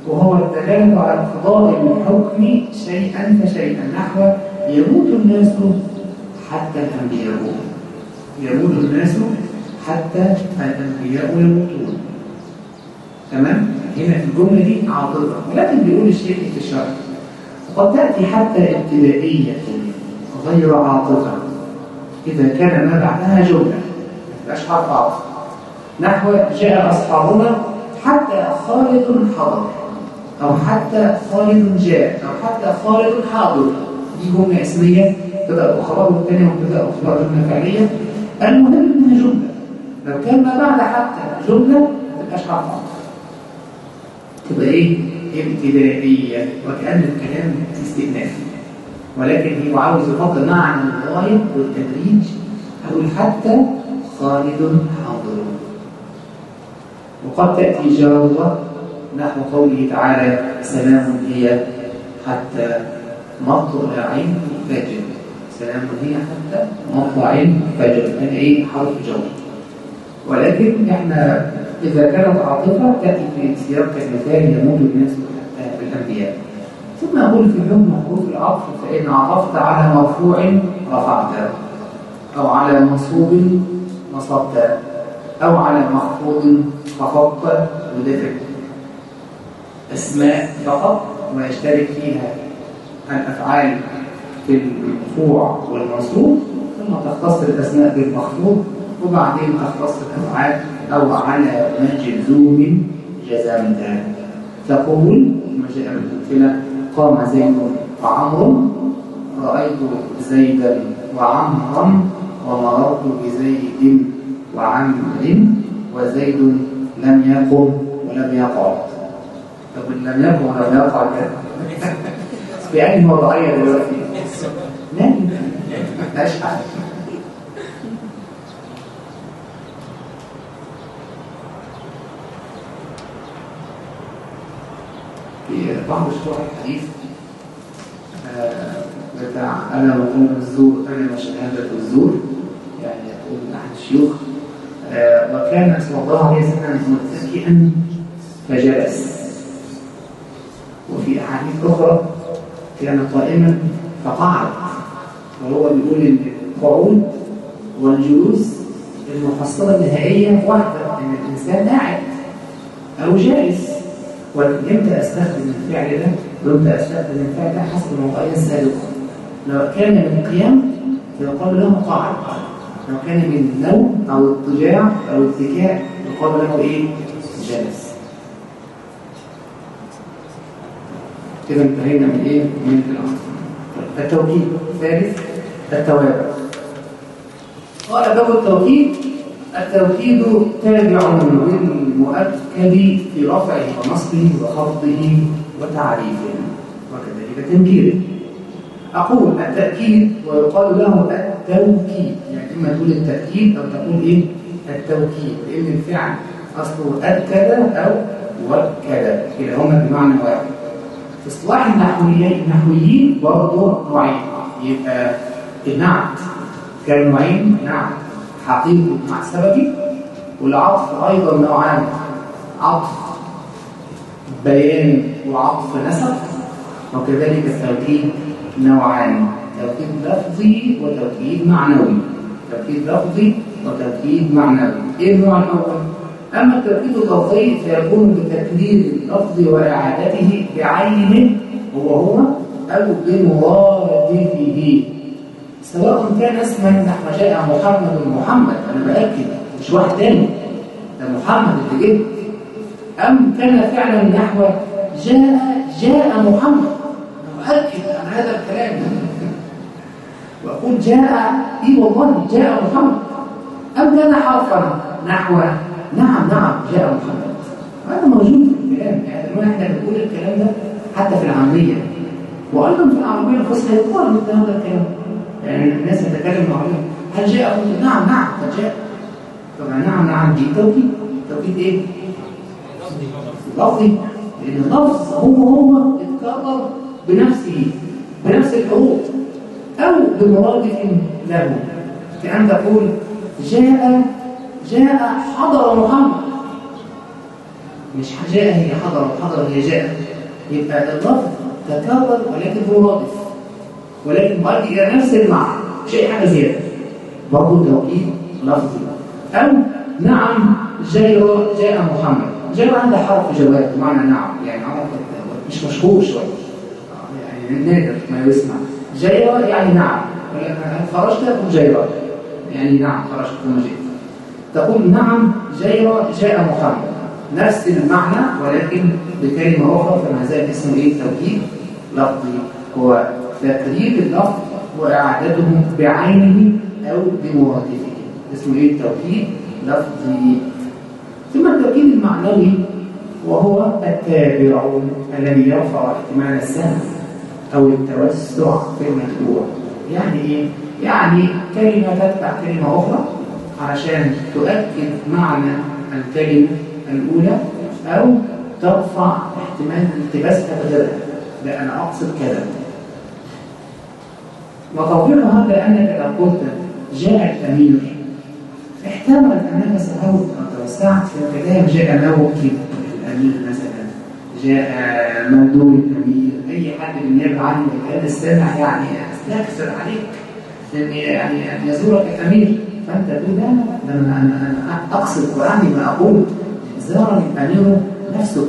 وهو الدلالة على انقضاء الحكم شيئا فشيئا نحو يموت الناس حتى الأنبياء يموت الناس حتى الأنبياء يموتون. تمام؟ هنا في الجملة دي عاطفة ولكن بيقول الشيء في الشرع وقد تأتي حتى ابتدائية غير عاطفة. إذا كان ما بعدها جملة تبقاش حرف عاطفة. نحو جاء أصحابنا حتى خالد حضر أو حتى خالد جاء أو حتى خالد حاضر. دي جملة اسمية تبقى أخرى والثانية وتبقى أخرى جملة فعلية المهم إنها جملة. لو كان ما بعد حتى جملة ما تبقاش حرف تبقى إيه؟ ابتدائية وكأن الكلام استئنافي. ولكن هو عاوز يحط معنى الغاية والتدريج أقول حتى خالد حاضر. وقد تأتي جارة نحو قوله تعالى سلام هي حتى مطلع الفجر. سلام هي حتى مطلع الفجر يعني إيه؟ حرف جر. ولكن إحنا إذا كانت عاطفة تأتي في سياق المثال يموت الناس حتى بالأنبياء. ثم أقول في حكم حروف العطف فإن عطفت على مرفوع رفعت أو على منصوب نصبت أو على مخفوض خفضت ودفعت أسماء فقط ويشترك فيها الأفعال في المرفوع والمنصوب ثم تختص الأسماء بالمخفوض وبعدين تختص الأفعال أو على مجزوم جزمتا تقول ما جاء بالأمثلة قام زيد وعمر رأيت زيدا وعمرا ومررت بزيد وعمر وزيد لم يقم ولم يقعد طب لم يقم ولم يقعد بأنهي وضعية دلوقتي. نايم مش حاجة في بعض شروح الحديث بتاع أنا وقوم الزور أنا وشهادة الزور يعني يقول أحد الشيوخ وكان صلى الله عليه وسلم متكئا فجلس وفي أحاديث أخرى كان قائما فقعد وهو بيقول القعود والجلوس المحصلة النهائية واحدة إن الإنسان قاعد أو جالس. وإمتى أستخدم الفعل ده وإمتى أستخدم الفعل ده حسب الموضوعية السابقة. لو كان من قيام يقال له قاعد. لو كان من نوم أو اضطجاع أو اتكاء يقال له إيه؟ جلس كده انتهينا من إيه؟ من الأمر. التوكيد. الثالث التوابع. قال باب التوكيد. التوكيد تابع للمؤكد في رفعه ونصبه وخفضه وتعريفه. وكذلك تنكيره. أقول التأكيد ويقال له التوكيد. يعني إما تقول التأكيد أو تقول إيه؟ التوكيد. لأن الفعل أصله أكد أو وكد. كلاهما بمعنى واحد. في اصطلاح النحويين برضه نوعين. يبقى النعت كان نوعين. نعت حقيقي مع سببي والعطف أيضا نوعان. عطف بيان وعطف نسب وكذلك التوكيد نوعان. توكيد لفظي وتوكيد معنوي. توكيد لفظي وتوكيد معنوي. إيه النوع الأول؟ أما التوكيد اللفظي فيكون بتكرير اللفظ وإعادته بعينه هو هو أو بمرادفه سواء كان اسما نحو جاء محمد محمد أنا بأكد مش واحد تاني ده محمد اللي جه. أم كان فعلا نحو جاء جاء محمد أؤكد عن هذا الكلام. وأقول جاء إي والله جاء محمد. أم كان حرفا نحو نعم نعم جاء محمد. هذا موجود في الكلام. يعني إحنا بنقول الكلام ده حتى في العامية وأيضا في العربية الفصحى يقال مثل هذا الكلام. يعني الناس تتكلم معهم هل جاء نعم نعم قد جاء. طبعا نعم نعم دي توكيد. توكيد إيه؟ لفظي. لأن اللفظ هو هو اتكرر بنفسه بنفس الحروف. أو بمرادف له. كأن تقول جاء جاء حضر محمد. مش جاء هي حضر حضر هي جاء. يبقى اللفظ تكرر ولكن مرادف ولكن مؤدي إلى نفس المعنى. شيء حاجة زيادة. برضه توكيد لفظي. أو نعم جاء جاء محمد. جاء عنده حرف جواب بمعنى نعم. يعني مش مشهور شوية. يعني نادر ما يسمع. جيرة يعني نعم. خرجت تقول جيرة يعني نعم خرجت ثم جئت تقول نعم جيرة جاء محمد نفس المعنى ولكن بكلمة أخرى فما زال اسمه إيه؟ توكيد لفظي هو تقريب اللفظ وإعادته بعينه أو بمرادفه. اسمه إيه؟ التوكيد لفظي ثم التوكيد المعنوي وهو التابع الذي يرفع احتمال السهم أو التوسع في المتبوع يعني إيه؟ يعني كلمة تتبع كلمة أخرى علشان تؤكد معنى الكلمة الأولى أو ترفع احتمال التباسها بدلها لا أنا أقصد كذا. وتوضيح هذا أنك لو قلت جاء الأمير احتمل أنك سهوت أو توسعت في الكلام جاء موكب الأمير مثلا جاء مندوب الأمير أي حد بالنيابة عني كان السامع يعني يكسر عليك لأن يعني أن يزورك الأمير. فأنت لا لا أنا, أقصد وأعني ما أقول زارني الأمير نفسه.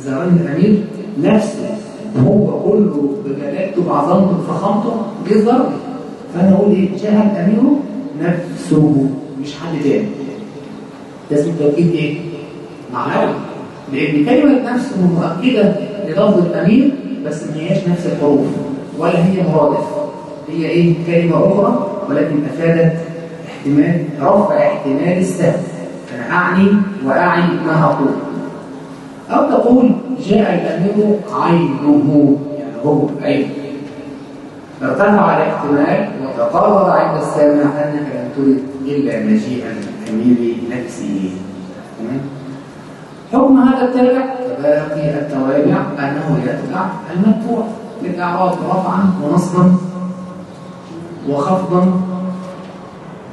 زارني الأمير نفسه. وهو كله بجلالته بعظمته بفخامته جه زارني فأنا أقول إيه؟ جاء الأمير نفسه مش حد تاني. ده اسمه توكيد إيه؟ معنوي لأن كلمة نفسه مؤكدة للفظ الأمير بس ما هياش نفس الحروف ولا هي مرادف. هي إيه؟ كلمة أخرى ولكن أفادت احتمال رفع احتمال السهم أنا أعني وأعي ما أقول. أو تقول جاء الأمير عينه يعني هو عين. ارتفع الاحتمال وتقرر عند السامع أنك لم ترد إلا مجيء الأمير نفسه. تمام؟ حكم هذا التابع كباقي التوابع أنه يتبع المتبوع بالإعراب رفعا ونصبا. وخفضا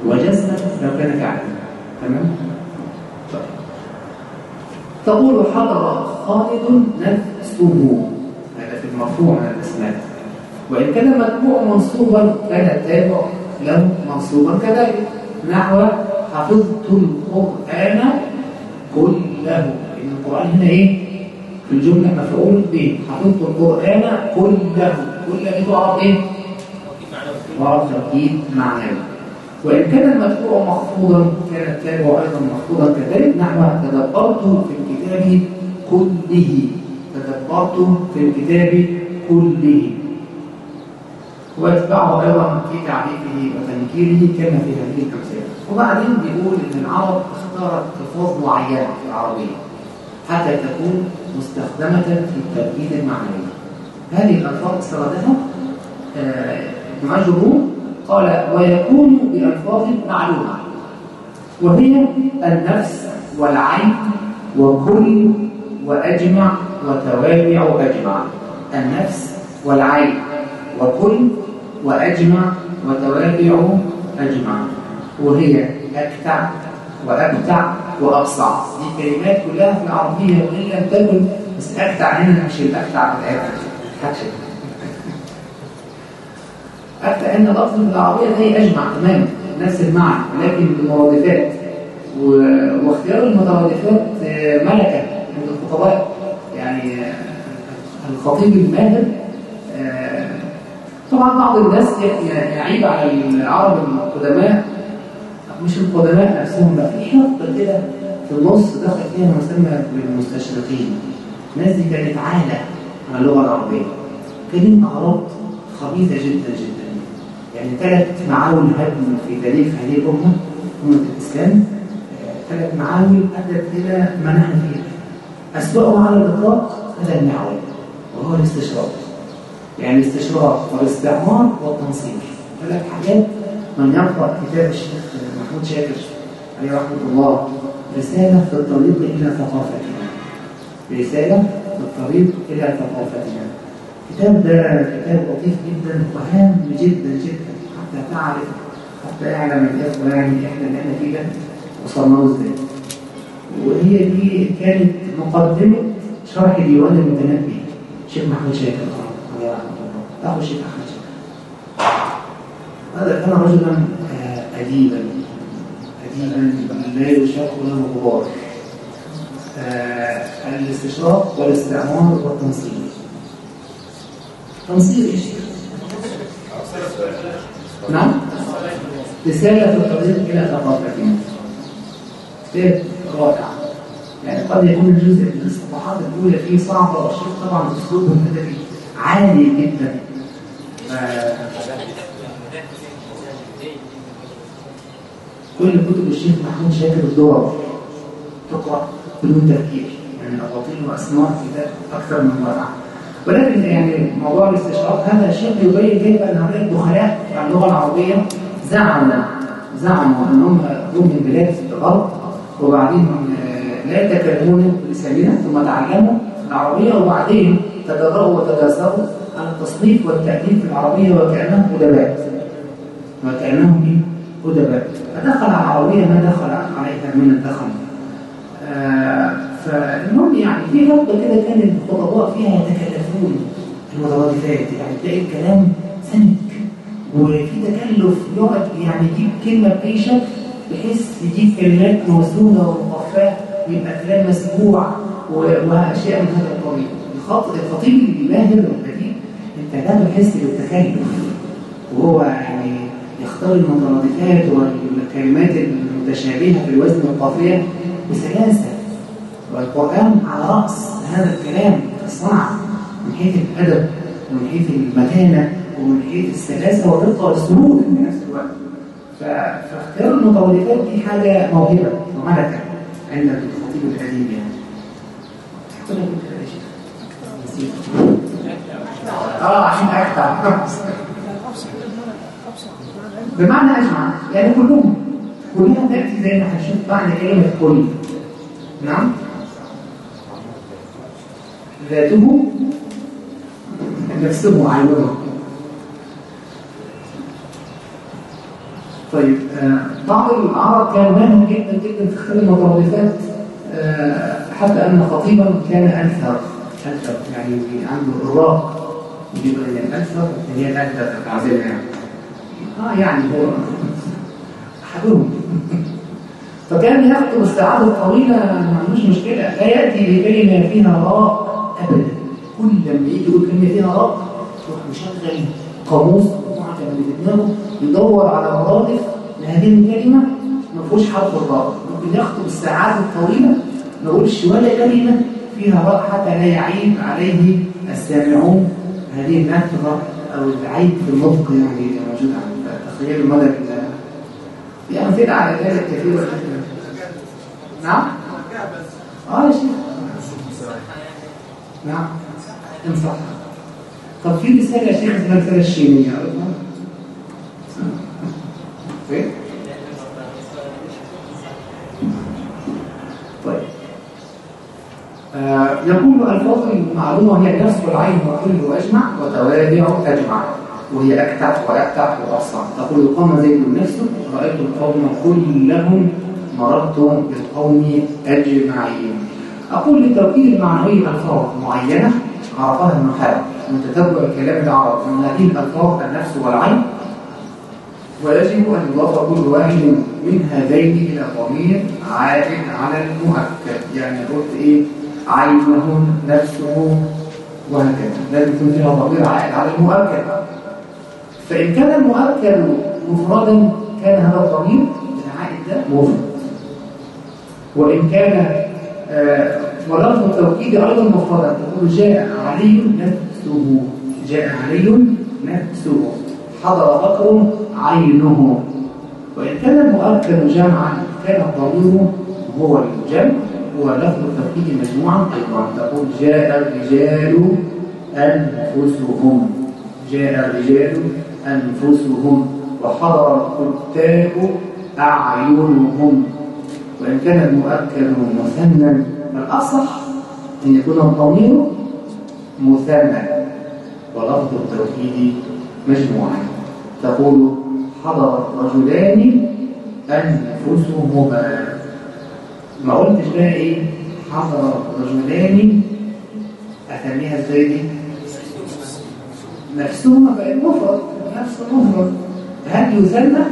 وجزما لو كان فعلا تمام؟ طيب. تقول حضر خالد نفسه. هذا في المرفوع من الاسناد وإن كان المتبوع منصوبا كان التابع له منصوبا كذلك. نحو حفظت القرآن كله. إن القرآن هنا إيه؟ في الجملة مفعول به. حفظت القرآن كله. كل إيه؟ تعرف تركيب معنوي وإن كان المدفوع مخفوضا كان التابع أيضا مخفوضا. كذلك نحو تدبرت في الكتاب كله. تدبرت في الكتاب كله. ويتبعه أيضا في تعريفه وتنكيره كما في هذه الأمثلة وبعدين بيقول إن العرب اختارت ألفاظ معينة في العربية حتى تكون مستخدمة في التوكيد المعنوي. هذه الألفاظ استردها ابن عجبه قال ويكون بألفاظ معلومة وهي النفس والعين وكل وأجمع وتوابع أجمع. النفس والعين وكل وأجمع وتوابع أجمع. وهي أكتع وأبتع وأبصع. دي كلمات كلها في العربية وإن لم تكن بس أكتع هنا مش الأكتع بتاعتها حكشة حتى إن اللفظ في العربية هي أجمع تماما نفس المعنى ولكن بمرادفات واختيار المترادفات ملكة عند الخطباء يعني الخطيب الماهر طبعا بعض الناس يعيب على العرب القدماء مش القدماء نفسهم بقى في حقبة كده في النص دخل فيها ما يسمى بالمستشرقين. الناس دي كانت عالة على اللغة العربية. كلمه أعراض خبيثة جدا جدا. يعني ثلاث معاول هدم في تاريخ هذه الأمة أمة الإسلام. ثلاث معاول أدت إلى ما نحن فيه أسوأها على الإطلاق هذا المعول وهو الاستشراق. يعني الاستشراق والاستعمار والتنصير. ثلاث حاجات من يقرأ كتاب الشيخ محمود شاكر عليه رحمة الله رسالة في الطريق إلى ثقافتنا. رسالة في الطريق إلى ثقافتنا. الكتاب ده كتاب لطيف جدا وهام جدا جدا. حتى تعرف حتى يعلم الإخوة يعني إحنا اللي إحنا فيه ده وصلنا إزاي. وهي دي كانت مقدمة شرح ديوان المتنبي. شيخ محمد شاكر عليه رحمة الله أخو الشيخ أحمد شاكر هذا كان رجلا أديبا. أديبا لا يشاق له غبار الاستشراق والاستعمار والتنصير تنصير إيش؟ نعم؟ رسالة الطريق إلى ثقافتنا كتاب رائع. يعني قد يكون الجزء من الصفحات الأولى فيه صعبة والشيخ طبعا أسلوبه الأدبي عالي جدا. كل كتب الشيخ محمود شاكر الدور تقرأ بدون تفكير. يعني أباطيل وأسماء كتاب أكثر من رائع ولكن يعني موضوع الاستشراق هذا شيء يبين كيف أن هؤلاء الدخلاء على اللغة العربية زعموا زعموا أنهم هم من بلاد الغرب وبعدين لا يتكلمون بلساننا ثم تعلموا العربية وبعدين تجرؤوا وتجاسروا على التصنيف والتأليف في العربية وكأنهم أدباء. وكأنهم إيه؟ أدباء. فدخل على العربية ما دخل عليها من الدخل. آه فالمهم يعني في نقطه كده كان الخطباء فيها يتكلفون المترادفات يعني تلاقي الكلام سمك وفي تكلف يقعد يعني يجيب كلمة باي شكل بحيث يجيب كلمات موزونة ومقفاه ويبقى كلام مسموع وأشياء من هذا القبيل. الخطيب الماهر والبديع إنت لا تحس بالتكلف. وهو يعني يختار المترادفات والكلمات المتشابهة في الوزن والقافية بسلاسة. والقرآن على رأس هذا الكلام الصنعة من حيث الأدب ومن حيث المتانة ومن حيث السلاسة والرقة والسهولة في نفس الوقت. فاختيار المترادفات دي حاجة موهبة وملكة عند الخطيب القديم يعني. آه عشان أكتر بمعنى اجمع يعني كلهم كلها تأتي زي ما هنشوف معنى كلمة كل. نعم؟ ذاته نفسه عينه طيب آه، بعض العرب كان ماهر جدا جدا في خلال المترادفات آه، حتى أن خطيبا كان أنثر. أنثر يعني عنده الراق يجيب أن الانثر هي الأنثر تعزلها يعني. آه يعني هو أحدهم. فكان يخطب الساعات الطويله ما عندوش مشكلة. لا يأتي بكلمة فيها راء ابدا. كل لما يجي يقول كلمة فيها راء يروح مشغل قاموس معجم اللي في دماغه يدور على مرادف لهذه الكلمة. ما فيهوش حرف الراء ممكن يخطب الساعات الطويلة ما يقولش ولا كلمة فيها راء حتى لا يعيب عليه السامعون. هذه النكره أو العيب في النطق يعني موجود عند تخيل مدى في أمثلة على ذلك كثيرة نعم؟ آه يا شيخ. نعم. انصح. طب في رساله يا شيخ اسمها الرساله الشيمية. قريتها؟ فين؟ طيب. آه يقول الفاظ المعلومه هي النفس والعين والكل واجمع وتوابع اجمع وهي اكتح واكتح واصع تقول قام زيد نفسه رأيت القوم كلهم مررت بالقوم أجمعين. أقول للتوكيد المعنوي ألفاظ معينة. عرفها النحاة من تتبع كلام العرب. من هذه الألفاظ النفس والعين. ويجب أن يضاف كل واحد من هذين إلى ضمير عائد على المؤكد. يعني قلت إيه؟ عينه نفسه وهكذا. لازم يكون فيها ضمير عائد على المؤكد. فإن كان المؤكد مفردا كان هذا الضمير العائد ده مفرد. وإن كان ولفظ التوكيد أيضا مفردا تقول جاء علي نفسه. جاء علي نفسه. حضر بكر عينه. وإن كان المؤكد جمعا كان الضمير هو الجمع. هو لفظ التوكيد مجموعا. أيضا تقول جاء الرجال أنفسهم. جاء الرجال أنفسهم. وحضر الكتاب أعينهم. وإن كان المؤكد مثنى الأصح أن يكون الضمير مثنى ولفظ التوكيد مجموعا تقول حضر رجلان أنفسهما ما قلتش بقى إيه؟ حضر رجلان أسميها إزاي دي؟ نفسهما بقت مفرد نفس مفرد هل يسمى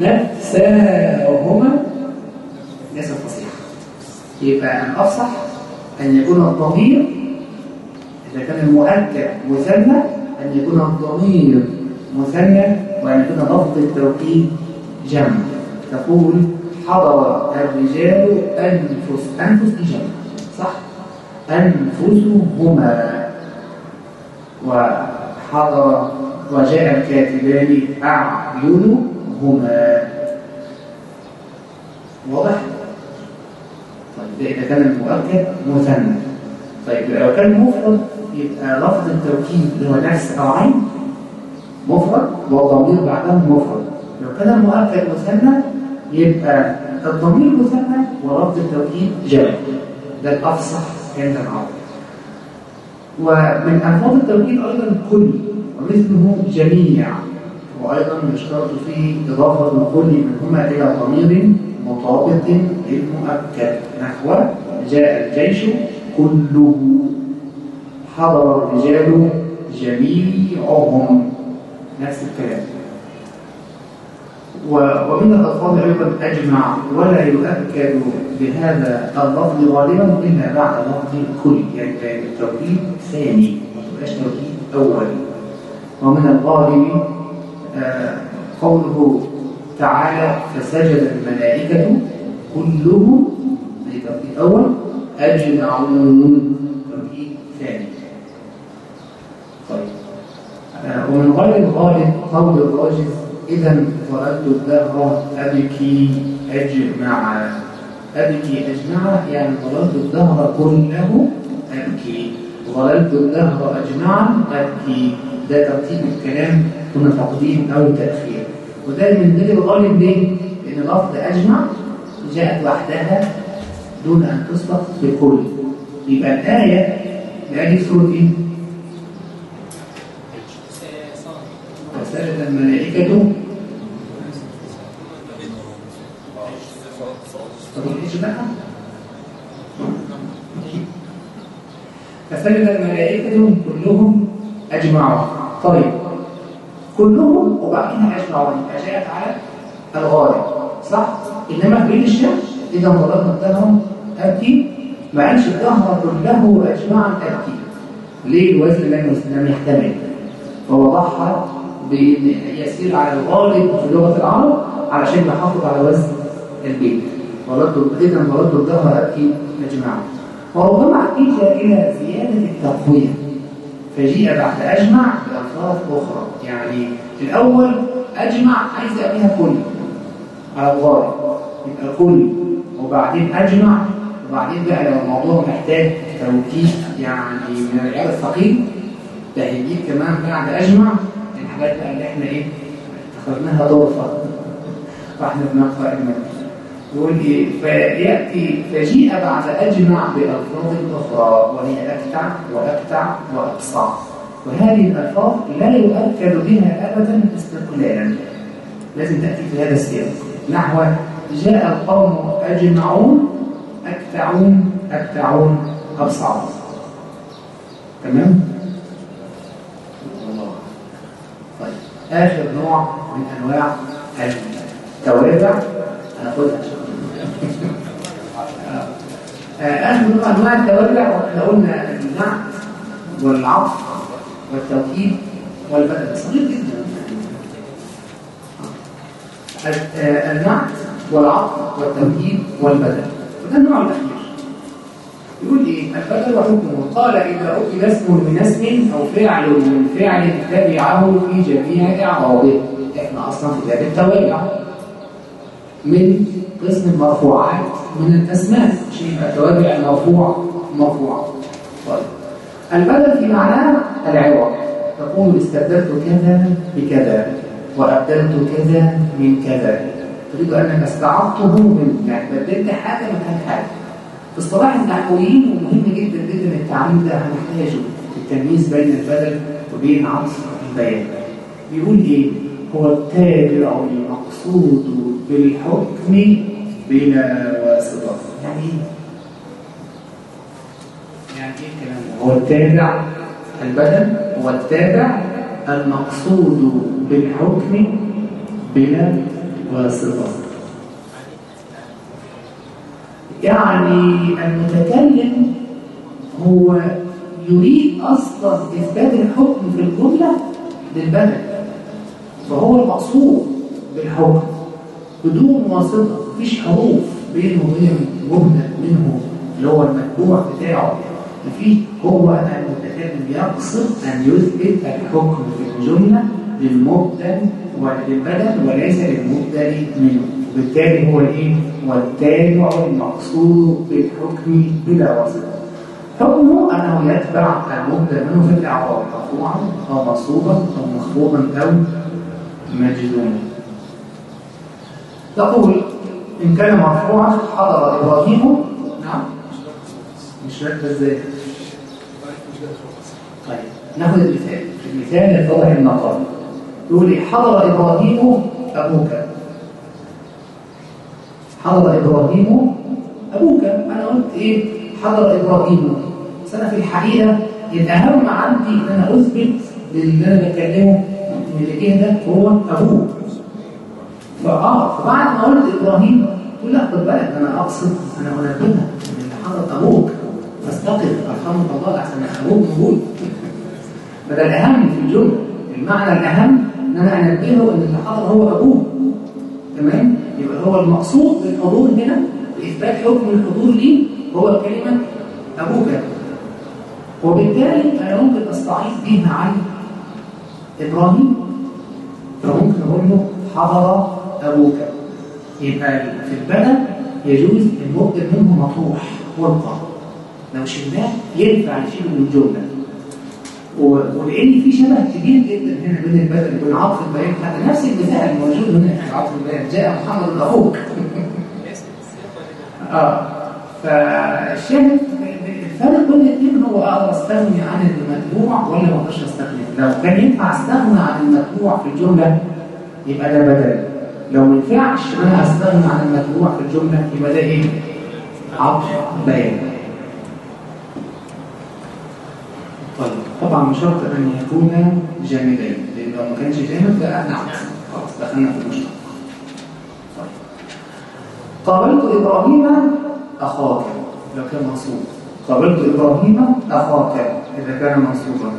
نفساهما؟ ليس فصيحة يبقى الأفصح أن يكون الضمير إذا كان المؤكد مثنى أن يكون الضمير مثنى وأن يكون لفظ التوكيد جمع تقول حضر الرجال أنفس أنفس جمع صح؟ أنفسهما وحضر وجاء الكاتبان أعينهما واضح؟ إذا كان المؤكد مثنى. طيب لو كان مفرد يبقى لفظ التوكيد اللي هو نفس أو عين مفرد والضمير بعده مفرد. لو كان المؤكد مثنى يبقى الضمير مثنى ولفظ التوكيد جمع ده الأفصح عند العرب. ومن ألفاظ التوكيد أيضا كل ومثله جميع. وأيضا يشترط فيه إضافة الكل منهما إلى ضمير مطابق للمؤكد. نحو جاء الجيش كله. حضر الرجال جميعهم. نفس الكلام. ومن الألفاظ أيضا أجمع ولا يؤكد بهذا اللفظ غالبا إلا بعد لفظ كل. يعني التوكيد ثاني. ما تبقاش توكيد ومن الغالب آه قوله تعالى فسجد الملائكة كلهم. أي توكيد أول أجمعون توكيد ثاني. طيب. آه ومن غير الغالب قول الراجل إذا ظللت الدهر أبكي أجمع. أبكي أجمع يعني ظللت الدهر كله أبكي. ظللت الدهر أجمعا أبكي. ده ترتيب الكلام كنا تقديم أو تأخير. وده من دليل الغالب ليه؟ لأن لفظ أجمع جاءت وحدها دون أن تسبق بكل يبقى الآية لأجل سورة إيه؟ فسالت الملائكة. فسجد الملائكة كلهم أجمعوا. طيب. كلهم وبعدين أجمعون جاءت على الغالب صح؟ إنما في الشمس إذا ضربنا الدهر أبكي ما قالش الدهر كله أجمعا أبكي ليه؟ الوزن لم لم يحتمل. فوضحها بأن يسير على الغالب في لغة العرب علشان يحافظ على وزن البيت. ورد إذا ورد الدهر أبكي أجمعا وربما احتيج إلى زيادة التقوية. فجيء بعد أجمع بألفاظ أخرى. يعني الأول أجمع عايز أبيها كل. على الغالب. يبقى كل. وبعدين أجمع. وبعدين بقى لو الموضوع محتاج توكيد يعني من العيار الثقيل ده هيجيب كمان بعد أجمع الحاجات بقى اللي إحنا إيه اخذناها ضرفة وإحنا بنقرأ المجلس يقول إيه فيأتي فجيء بعد أجمع بألفاظ أخرى وهي أكتع وأكتع وأقصع وهذه الألفاظ لا يؤكد بها أبدا استقلالا. لازم تأتي في هذا السياق. نحو جاء القوم أجمعون أكتعون أكتعون أبصعون تمام؟ طيب آخر نوع من أنواع التوابع. هناخدها نوع أنواع التوابع وإحنا قلنا النعت والعطف والتوكيد والبدل. صغير جدا. النعت والعطف والتوكيد والبدل. وده النوع الأخير يقول إيه؟ البدل وحكمه. قال إذا أكد اسم من اسم أو فعل من فعل تبعه في جميع إعرابه إحنا أصلا في باب التوابع من قسم المرفوعات من الأسماء. شيء التوابع المرفوع مرفوع. طيب. البدل في معناه العوض. تقول استبدلت كذا بكذا وأبدلت كذا من كذا تريد أنك استعرضته من يعني بدلت حاجة مكان حاجة في اصطلاح النحويين ومهم جدا جدا التعليم ده هنحتاجه التمييز بين البدل وبين عطف البيان. بيقول إيه؟ هو التابع المقصود بالحكم بلا واسطة. يعني إيه يعني إيه الكلام هو التابع البدل هو التابع المقصود بالحكم بلا واسطة. يعني المتكلم هو يريد أصلا إثبات الحكم في الجملة للبدل. فهو المقصود بالحكم بدون واسطة مفيش حروف بينه وبين مبدأ منه اللي هو المتبوع بتاعه. مفيش. هو المتكلم يقصد أن يثبت الحكم في الجملة للمبدأ وللبدل وليس للمبدأ منه. وبالتالي هو الايه والتابع المقصود بالحكم بلا واسطه حكمه أنه يتبع المبدا منه في الاعراب مرفوعا أو منصوبا أو مخفوضا أو مجزوما تقول إن كان مرفوعا حضر إبراهيم. نعم. مش فاكر إزاي؟ طيب ناخذ المثال. المثال يتضح المقام يقول لي حضر إبراهيم أبوك. حضر إبراهيم أبوك. أنا قلت إيه؟ حضر إبراهيم. بس أنا في الحقيقة الأهم عندي إن أنا أثبت للي أنا بكلمه إن اللي جه ده هو أبوه. فآه فبعد ما قلت إبراهيم تقول لا خد بالك أنا أقصد أنا أنبهك إن اللي حضر أبوك فاستقر رحمه الله أحسن أبوك موجود. فده الأهم في الجملة. المعنى الأهم إن أنا أنبهه إن اللي حضر هو أبوه. تمام؟ يبقى هو المقصود بالحضور هنا بإثبات حكم الحضور ليه هو كلمة أبوك. وبالتالي أنا ممكن أستعيد بها عن إبراهيم. فممكن أقول له حضر أبوك يبقى في البلد يجوز المبدل منه مطروح والقى لو شلناه ينفع نشيله من الجملة ولأن في شبه كبير جدا هنا بين البدل وبين عطف البيان. حتى نفس المثال الموجود هنا في عطف البيان. جاء محمد أخوك. آه. فالشاهد الفرق بين الاثنين هو أقدر أستغني عن المتبوع ولا ما أقدرش أستغني. لو كان ينفع أستغنى عن المتبوع في الجملة يبقى ده بدل. لو ما ينفعش ان أنا أستغنى عن المتبوع في الجملة يبقى ده إيه؟ عطف بيان. طبعا مش شرط أن يكون جامدين لأن لو ما كانش جامد ده نعم خلاص دخلنا في المشتق طيب. قابلت إبراهيم أخاك لو كان منصوب قابلت إبراهيم أخاك إذا كان منصوبا.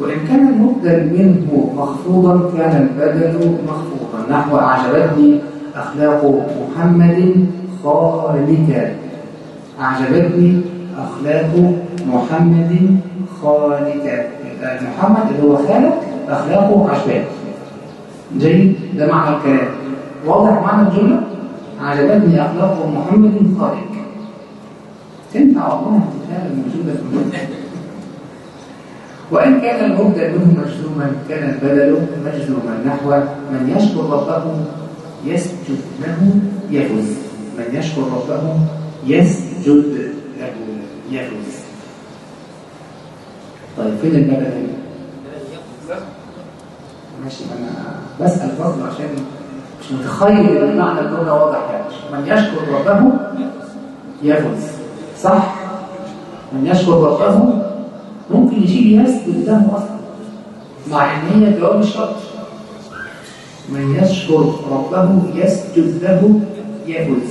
وإن كان المبدل منه مخفوضا كان البدل مخفوضا. نحو أعجبتني أخلاق محمد خالك أعجبتني أخلاق محمد خالك محمد اللي هو خالق أخلاقه عجباني جيد ده معنى الكلام. واضح معنى الجملة؟ عجبتني أخلاق محمد خالق تنفع والله فعلا موجودة في المبدأ وإن كان المبدأ منه مجزوما كان البدل مجزوما. نحو من يشكر ربه يسجد له يفوز. من يشكر ربه يسجد له يفوز. طيب فين البدل؟ ماشي أنا بسأل برضه عشان مش متخيل إن معنى الجملة واضح يعني. من يشكر ربه يفوز. صح؟ من يشكر ربه؟ ممكن يشيل يسجد له أصلا. مع إن هي جواب الشرط. من يشكر ربه يسجد له يفوز.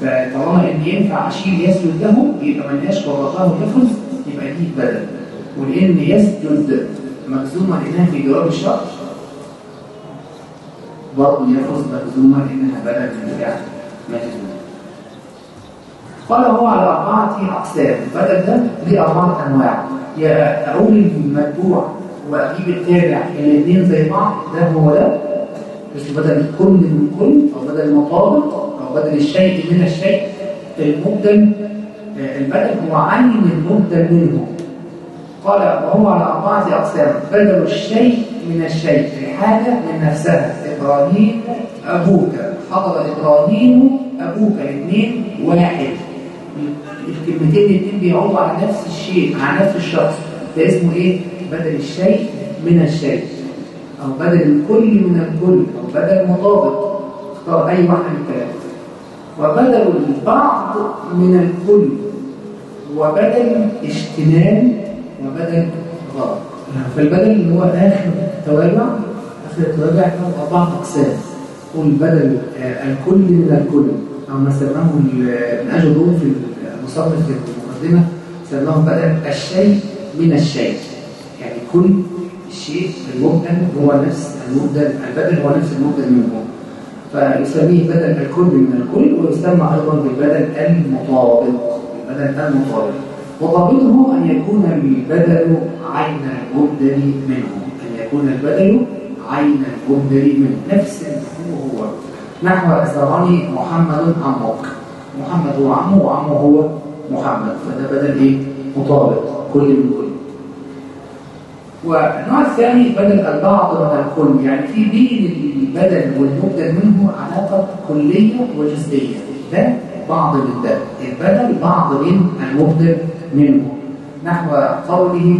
فطالما إن ينفع أشيل يسجد له يبقى من يشكر ربه يفوز يبقى دي بدل. ولان يسجد مجزومه لانها في جواب الشرط برضه يفوز مجزومه لانها بدل من فعل مجزوم. قال هو على أربعة أقسام. بدل ده ليه أربعة أنواع؟ يا أقول المتبوع وأجيب التابع الاثنين زي بعض ده هو ده. مش بدل كل من كل أو بدل مطابق أو بدل الشيء من الشيء المبدل آه، البدل هو عين المبدل منه. قال وهو على أربعة أقسام. بدل الشيء من الشيء الحاجة من نفسها. إبراهيم أبوك. حضر إبراهيم أبوك. الاثنين واحد. الكلمتين الاثنين بيعودوا على نفس الشيء على نفس الشخص. ده اسمه إيه؟ بدل الشيء من الشيء. أو بدل الكل من الكل أو بدل مطابق اختار أي واحدة من الثلاثه وبدل البعض من الكل. وبدل اشتمال وبدل غرض فالبدل اللي هو آخر التوابع آخر التوابع له أربع أقسام. قول بدل آه، الكل من الكل. أو ما سماه من أجل في المصنف في المقدمه سماه بدل الشيء من الشيء. يعني كل شيء المبدل هو نفس المبدل البدل هو نفس المبدل منه فيسميه بدل الكل من الكل ويسمى أيضا بالبدل المطابق البدل المطابق. وضابطه أن يكون البدل عين المبدل منه أن يكون البدل عين المبدل منه. نفس هو هو. نحو اسرني محمد عمك محمد هو عمه وعمه هو محمد. فده بدل إيه؟ مطابق كل من كل. والنوع الثاني بدل البعض من الكل. يعني في بين البدل والمبدل منه علاقة كلية وجزئية ده بعض من ده البدل بعض من المبدل منه. نحو قوله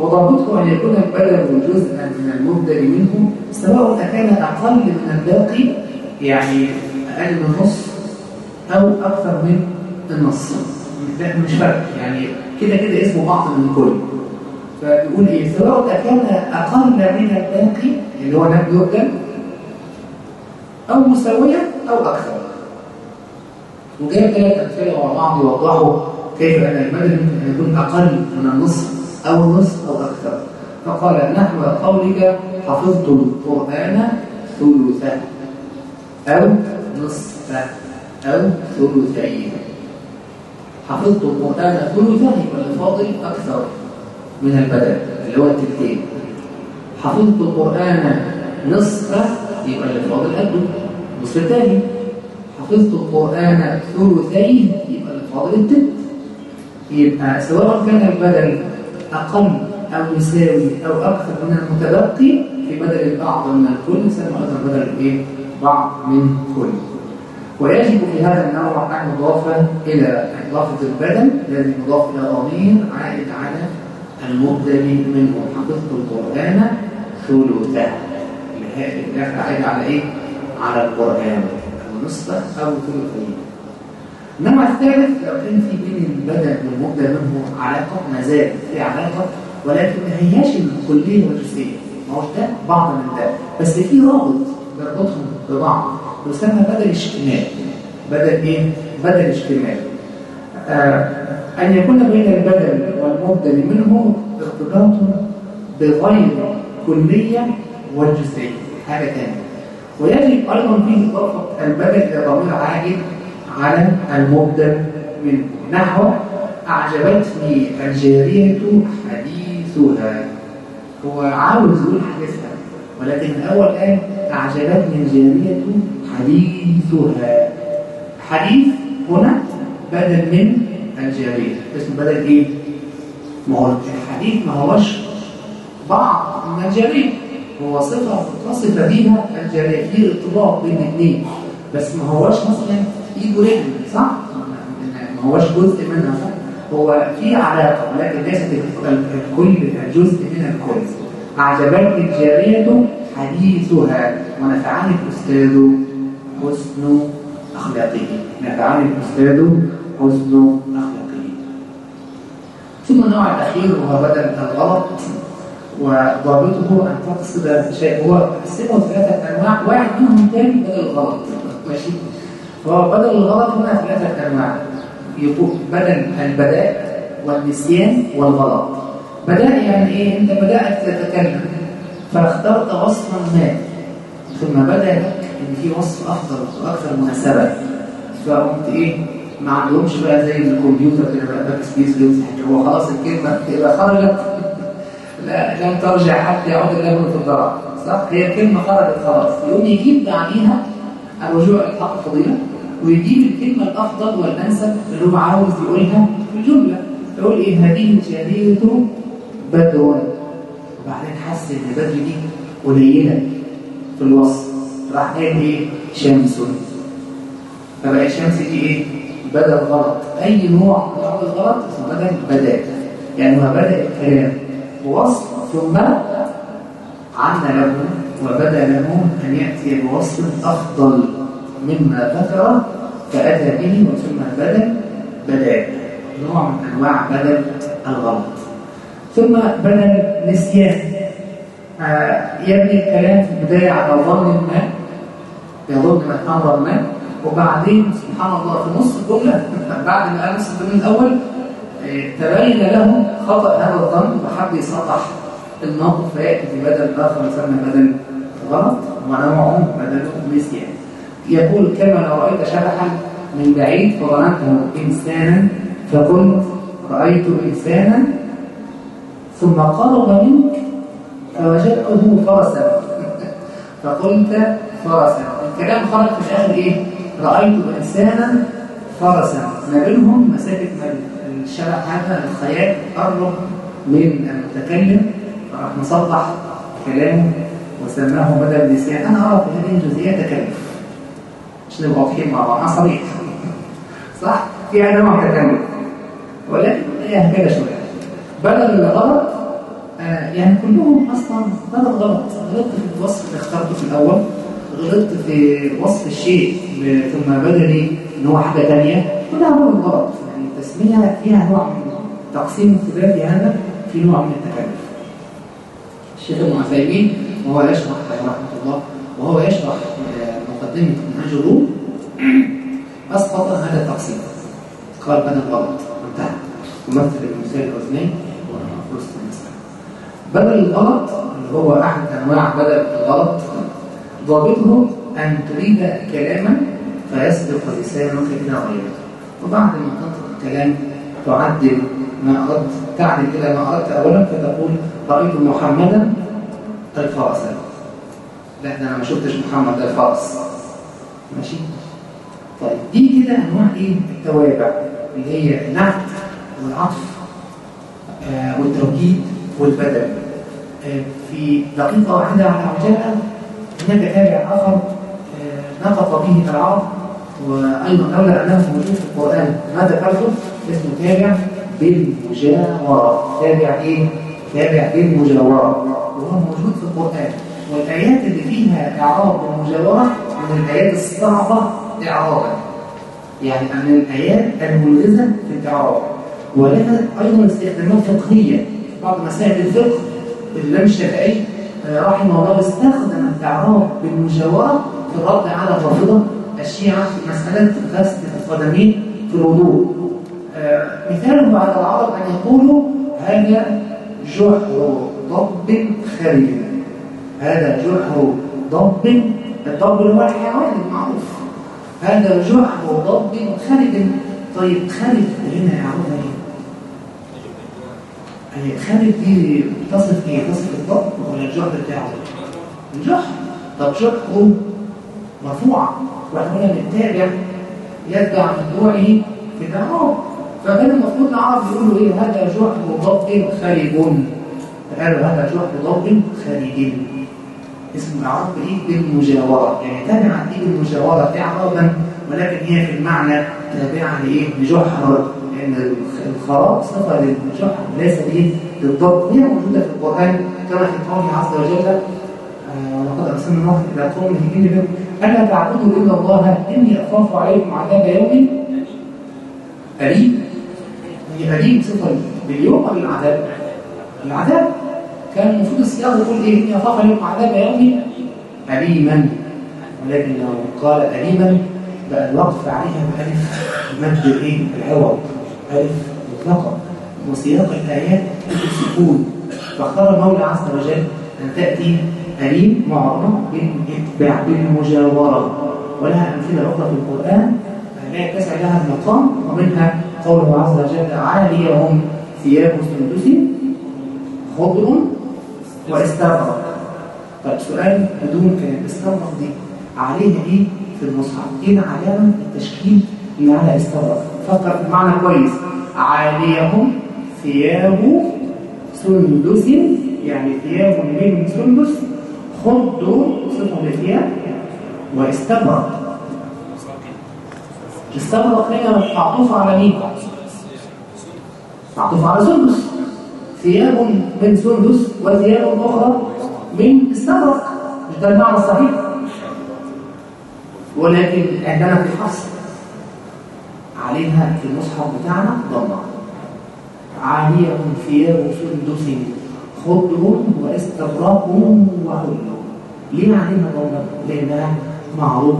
وضابطه أن يكون البدل جزءا من المبدل منه سواء أكان أقل من الباقي يعني أقل من النص أو أكثر من النص. مش فرق. يعني كده كده اسمه بعض من كل فبيقول إيه؟ سواء كان أقل من الباقي اللي هو نبي يبدل أو مساوية أو أكثر. وجايب ثلاث امثله مع بعض يوضحوا كيف أن المدى يمكن أن يكون أقل من النصف أو النصف أو أكثر؟ فقال نحو قولك حفظت القرآن ثلثه أو نصفه أو ثلثين حفظت القران ثلثه يبقى الفاضل أكثر من البدل اللي هو التلتين حفظت القرآن نصفه يبقى اللي فاضل قده نصف الثاني حفظت القرآن ثلثين يبقى اللي فاضل التلت يبقى سواء كان البدل أقل أو يساوي أو أكثر من المتبقي في بدل البعض من الكل يسمى أيضا بدل الإيه؟ بعض من كل ويجب في هذا النوع أن يضاف إلى إضافة البدل الذي يضاف إلى ضمير عائد على المبدل منه حفظت القرآن ثلثه اللي عائد على إيه؟ على القرآن. نصفه أو ثلثين النوع الثالث لو كان في بين البدل والمبدل منه علاقة ما زال في علاقة ولكن ما هياش الكلية والجزئية. ما هوش ده؟ بعض من ده. بس في رابط بيربطهم ببعض. يسمى بدل اشتمال بدل إيه؟ بدل اشتمال آه أن يكون بين البدل والمبدل منه ارتباط بغير كلية والجزئية حاجة ثانية ويجب أيضا في إضافة البدل إلى ضمير عاجل على المبدل منه. نحو أعجبتني الجارية حديثها. هو عاوز يقول حديثها ولكن الأول قال أعجبتني الجارية حديثها حديث هنا بدل من الجارية اسم بدل إيه؟ ما هو الحديث ما هوش بعض من الجارية هو صفة تصف بيها الجارية في ارتباط بين الاثنين بس ما هوش مثلا ايد ورجل صح؟ ما هوش جزء منها؟ هو في علاقة ولكن ليست الكل الجزء من الكل. أعجبتني الجارية حديثها. ونفعني الأستاذ حسن أخلاقه. نفعني الأستاذ حسن أخلاقه. ثم النوع الأخير وهو بدل الغلط وضابطه أن تقصد شيء. هو قسمه ثلاثة أنواع واحد منهم تاني بدل الغلط. ماشي؟ فهو بدل الغلط هنا ثلاثة أنواع يكون بدل البداء والنسيان والغلط. بداء يعني إيه؟ أنت بدأت تتكلم فاخترت وصفا ما. ثم لك ان في وصف أفضل وأكثر مناسبة. فقمت إيه ما عندهمش بقى زي الكمبيوتر كده بقى backspace يمسح هو خلاص الكلمة تبقى خرجت. لا لن ترجع حتى يعود اللبن في الضرع صح؟ هي الكلمة خرجت خلاص. يقوم يجيب بعديها الرجوع الحق الفضيلة ويجيب الكلمة الأفضل والأنسب اللي هو عاوز يقولها في الجملة. يقول إيه هذه الجاريه بدر. وبعدين حس إن بدر دي قليلة في الوصف. راح إيه شمس. فبقى الشمس دي إيه؟ بدل غلط أي نوع من أنواع الغلط اسمه بدل بدأ. يعني هو بدأ الكلام بوصف ثم عنا له وبدأ له أن يأتي بوصف أفضل مما ذكر فأتى به وثم بدل بدأ. نوع من أنواع بدل الغلط. ثم بدل نسيان آه يبني الكلام في البداية على ظن ما يظن أمرا ما وبعدين سبحان الله في نص الجملة بعد ما قال نص الجملة الأول آه تبين له خطأ هذا الظن وحب يصلح النقد فيأتي في بدل آخر يسمى بدل غلط ونوعه بدل نسيان يقول كما لو رأيت شبحا من بعيد فظننته إنسانا فقلت رأيت إنسانا ثم قرب منك فوجدته فرسا. فقلت فرسا. الكلام خرج في الآخر إيه؟ رايت إنسانا فرسا ما بينهم مسافة الشرع هذا الخيال قرب من المتكلم. فراح نصلح كلامه وسماه بدل نسيان أنا ارى في هذه الجزئيه تكلف عشان نبقى واضحين مع بعض. صريح. صح؟ فيها نوع تكلف ولكن هي هكذا شوية. بدل الغلط آه يعني كلهم أصلا بدل غلط غلطت في الوصف اللي اخترته في الأول. غلطت في وصف الشيء ثم بدلي إن هو حاجة ثانية كلها هو الغلط يعني التسمية فيها نوع من تقسيم الثلاثي هذا في نوع من التكلف. الشيخ ابن عثيمين وهو يشرح رحمه الله وهو يشرح مقدمة منهج الروم أسقط هذا التقسيم. قال بدل غلط. انتهى. ومثل المثال الاثنين وفرصه المسألة. بدل الغلط اللي هو أحد أنواع بدل الغلط ضابطه أن تريد كلاما فيسبق لسانك إلى غيره وبعد ما تنطق الكلام تعدل ما أردت تعدل إلى ما أردت. اولا فتقول رأيت محمدا الفرس. لا ده أنا ما شفتش محمد الفرس. ماشي؟ طيب دي كده أنواع إيه؟ التوابع اللي هي النعت والعطف آه والتوكيد والبدل. آه في دقيقة واحدة على عجالة هناك تابع آخر آه نطق به العرب وأيضا لولا أنه موجود في القرآن. ما ذكرته؟ اسمه تابع بالمجاورة. تابع إيه؟ تابع بالمجاورة. وهو موجود في القرآن. والآيات اللي فيها إعراب بالمجاورة من الآيات الصعبة إعرابا. يعني من الآيات الملغزة في الإعراب. ولها أيضا استخدامات فقهية بعض مسائل الفقه الإمام الشافعي آه، رحمه الله استخدم الإعراب بالمجاورة في الرد على الرافضة الشيعة في مسألة غسل القدمين في الوضوء. آه، مثاله على العرب أن يقولوا هذا جحر ضب خارج هذا جحر ضب الضب هو الحيوان المعروف. هذا جحر ضب خارج طيب خارج هنا يعرفها إيه؟ هي خارج دي تصف إيه؟ تصف الضب ولا الجحر بتاعه؟ الجحر طب جحر مرفوعة وإحنا قلنا بنتابع يتبع متبوعه في الإعراب. فكان المفروض العرب يقولوا إيه؟ هذا جحر ضب خارج فقالوا هذا جحر ضب خارج اسم الإعراب إيه؟ بالمجاورة. يعني تابعة إيه بالمجاورة إعرابا ولكن هي في المعنى تابعة لإيه؟ لجحر لأن الخراء صفة للجحر ليس إيه للضب هي موجودة في القرآن كما في قوله عز وجل آه، ولقد أرسلنا نوحا إلى قومه إني ألا تعبدوا إلا الله؟ إني أخاف عليكم عذاب يوم أليم. هي أليم صفة لليوم ولا العذاب؟ العذاب. كان المفروض السياق يقول إيه؟ إني أخاف عليكم عذاب يوم أليما. ولكن لو قال أليما بقى الوقف عليها بألف مد إيه؟ العوض ألف مطلقة وسياق الآيات السكون. فاختار المولى عز وجل أن تأتي أليم معرضة بالإتباع بالمجاورة. ولها أمثلة أخرى في القرآن. لا يتسع لها المقام ومنها قوله عز وجل عاليهم ثياب سندس خضر واستبرق طيب سؤال بدون كلام. استبرق دي عليها إيه في المصحف؟ إيه علامة التشكيل اللي على استبرق؟ فكر في المعنى كويس. عاليهم ثياب سندس يعني ثياب من سندس خضر صفة للثياب واستبرق. استبرق هنا معطوف على مين؟ معطوف على سندس. ثياب من سندس وثياب أخرى من استبرق. مش ده المعنى الصحيح؟ ولكن عندنا في حصر عليها في المصحف بتاعنا ضمة. عاليهم ثياب سندس خضر واستبرق وحلو ليه عليها ضمة؟ لأنها معروف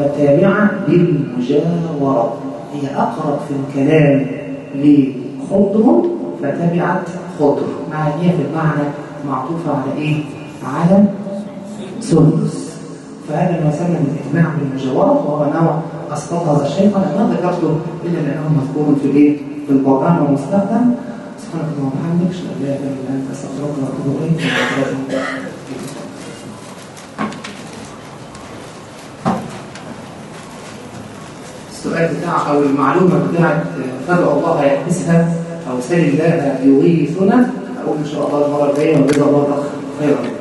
متابعة للمجاورة. هي أقرب في الكلام لخضر فتبعت خضر مع ان هي في المعنى معطوفة على إيه؟ على سندس. فهذا ما يسمى بالإجماع بالمجاورة وهو نوع أسقطها الشيخ أنا ما ذكرته إلا لأنه مذكور في الإيه؟ في القرآن ومستخدم. سبحانك اللهم وبحمدك أشهد أن لا إله إلا أنت أستغفرك وأتوب إليك. السؤال بتاع أو المعلومة بتاعت فدعوا الله يحبسها أو سل الله يغيثنا. أقول إن شاء الله المرة الجاية وجزا الله خيرا.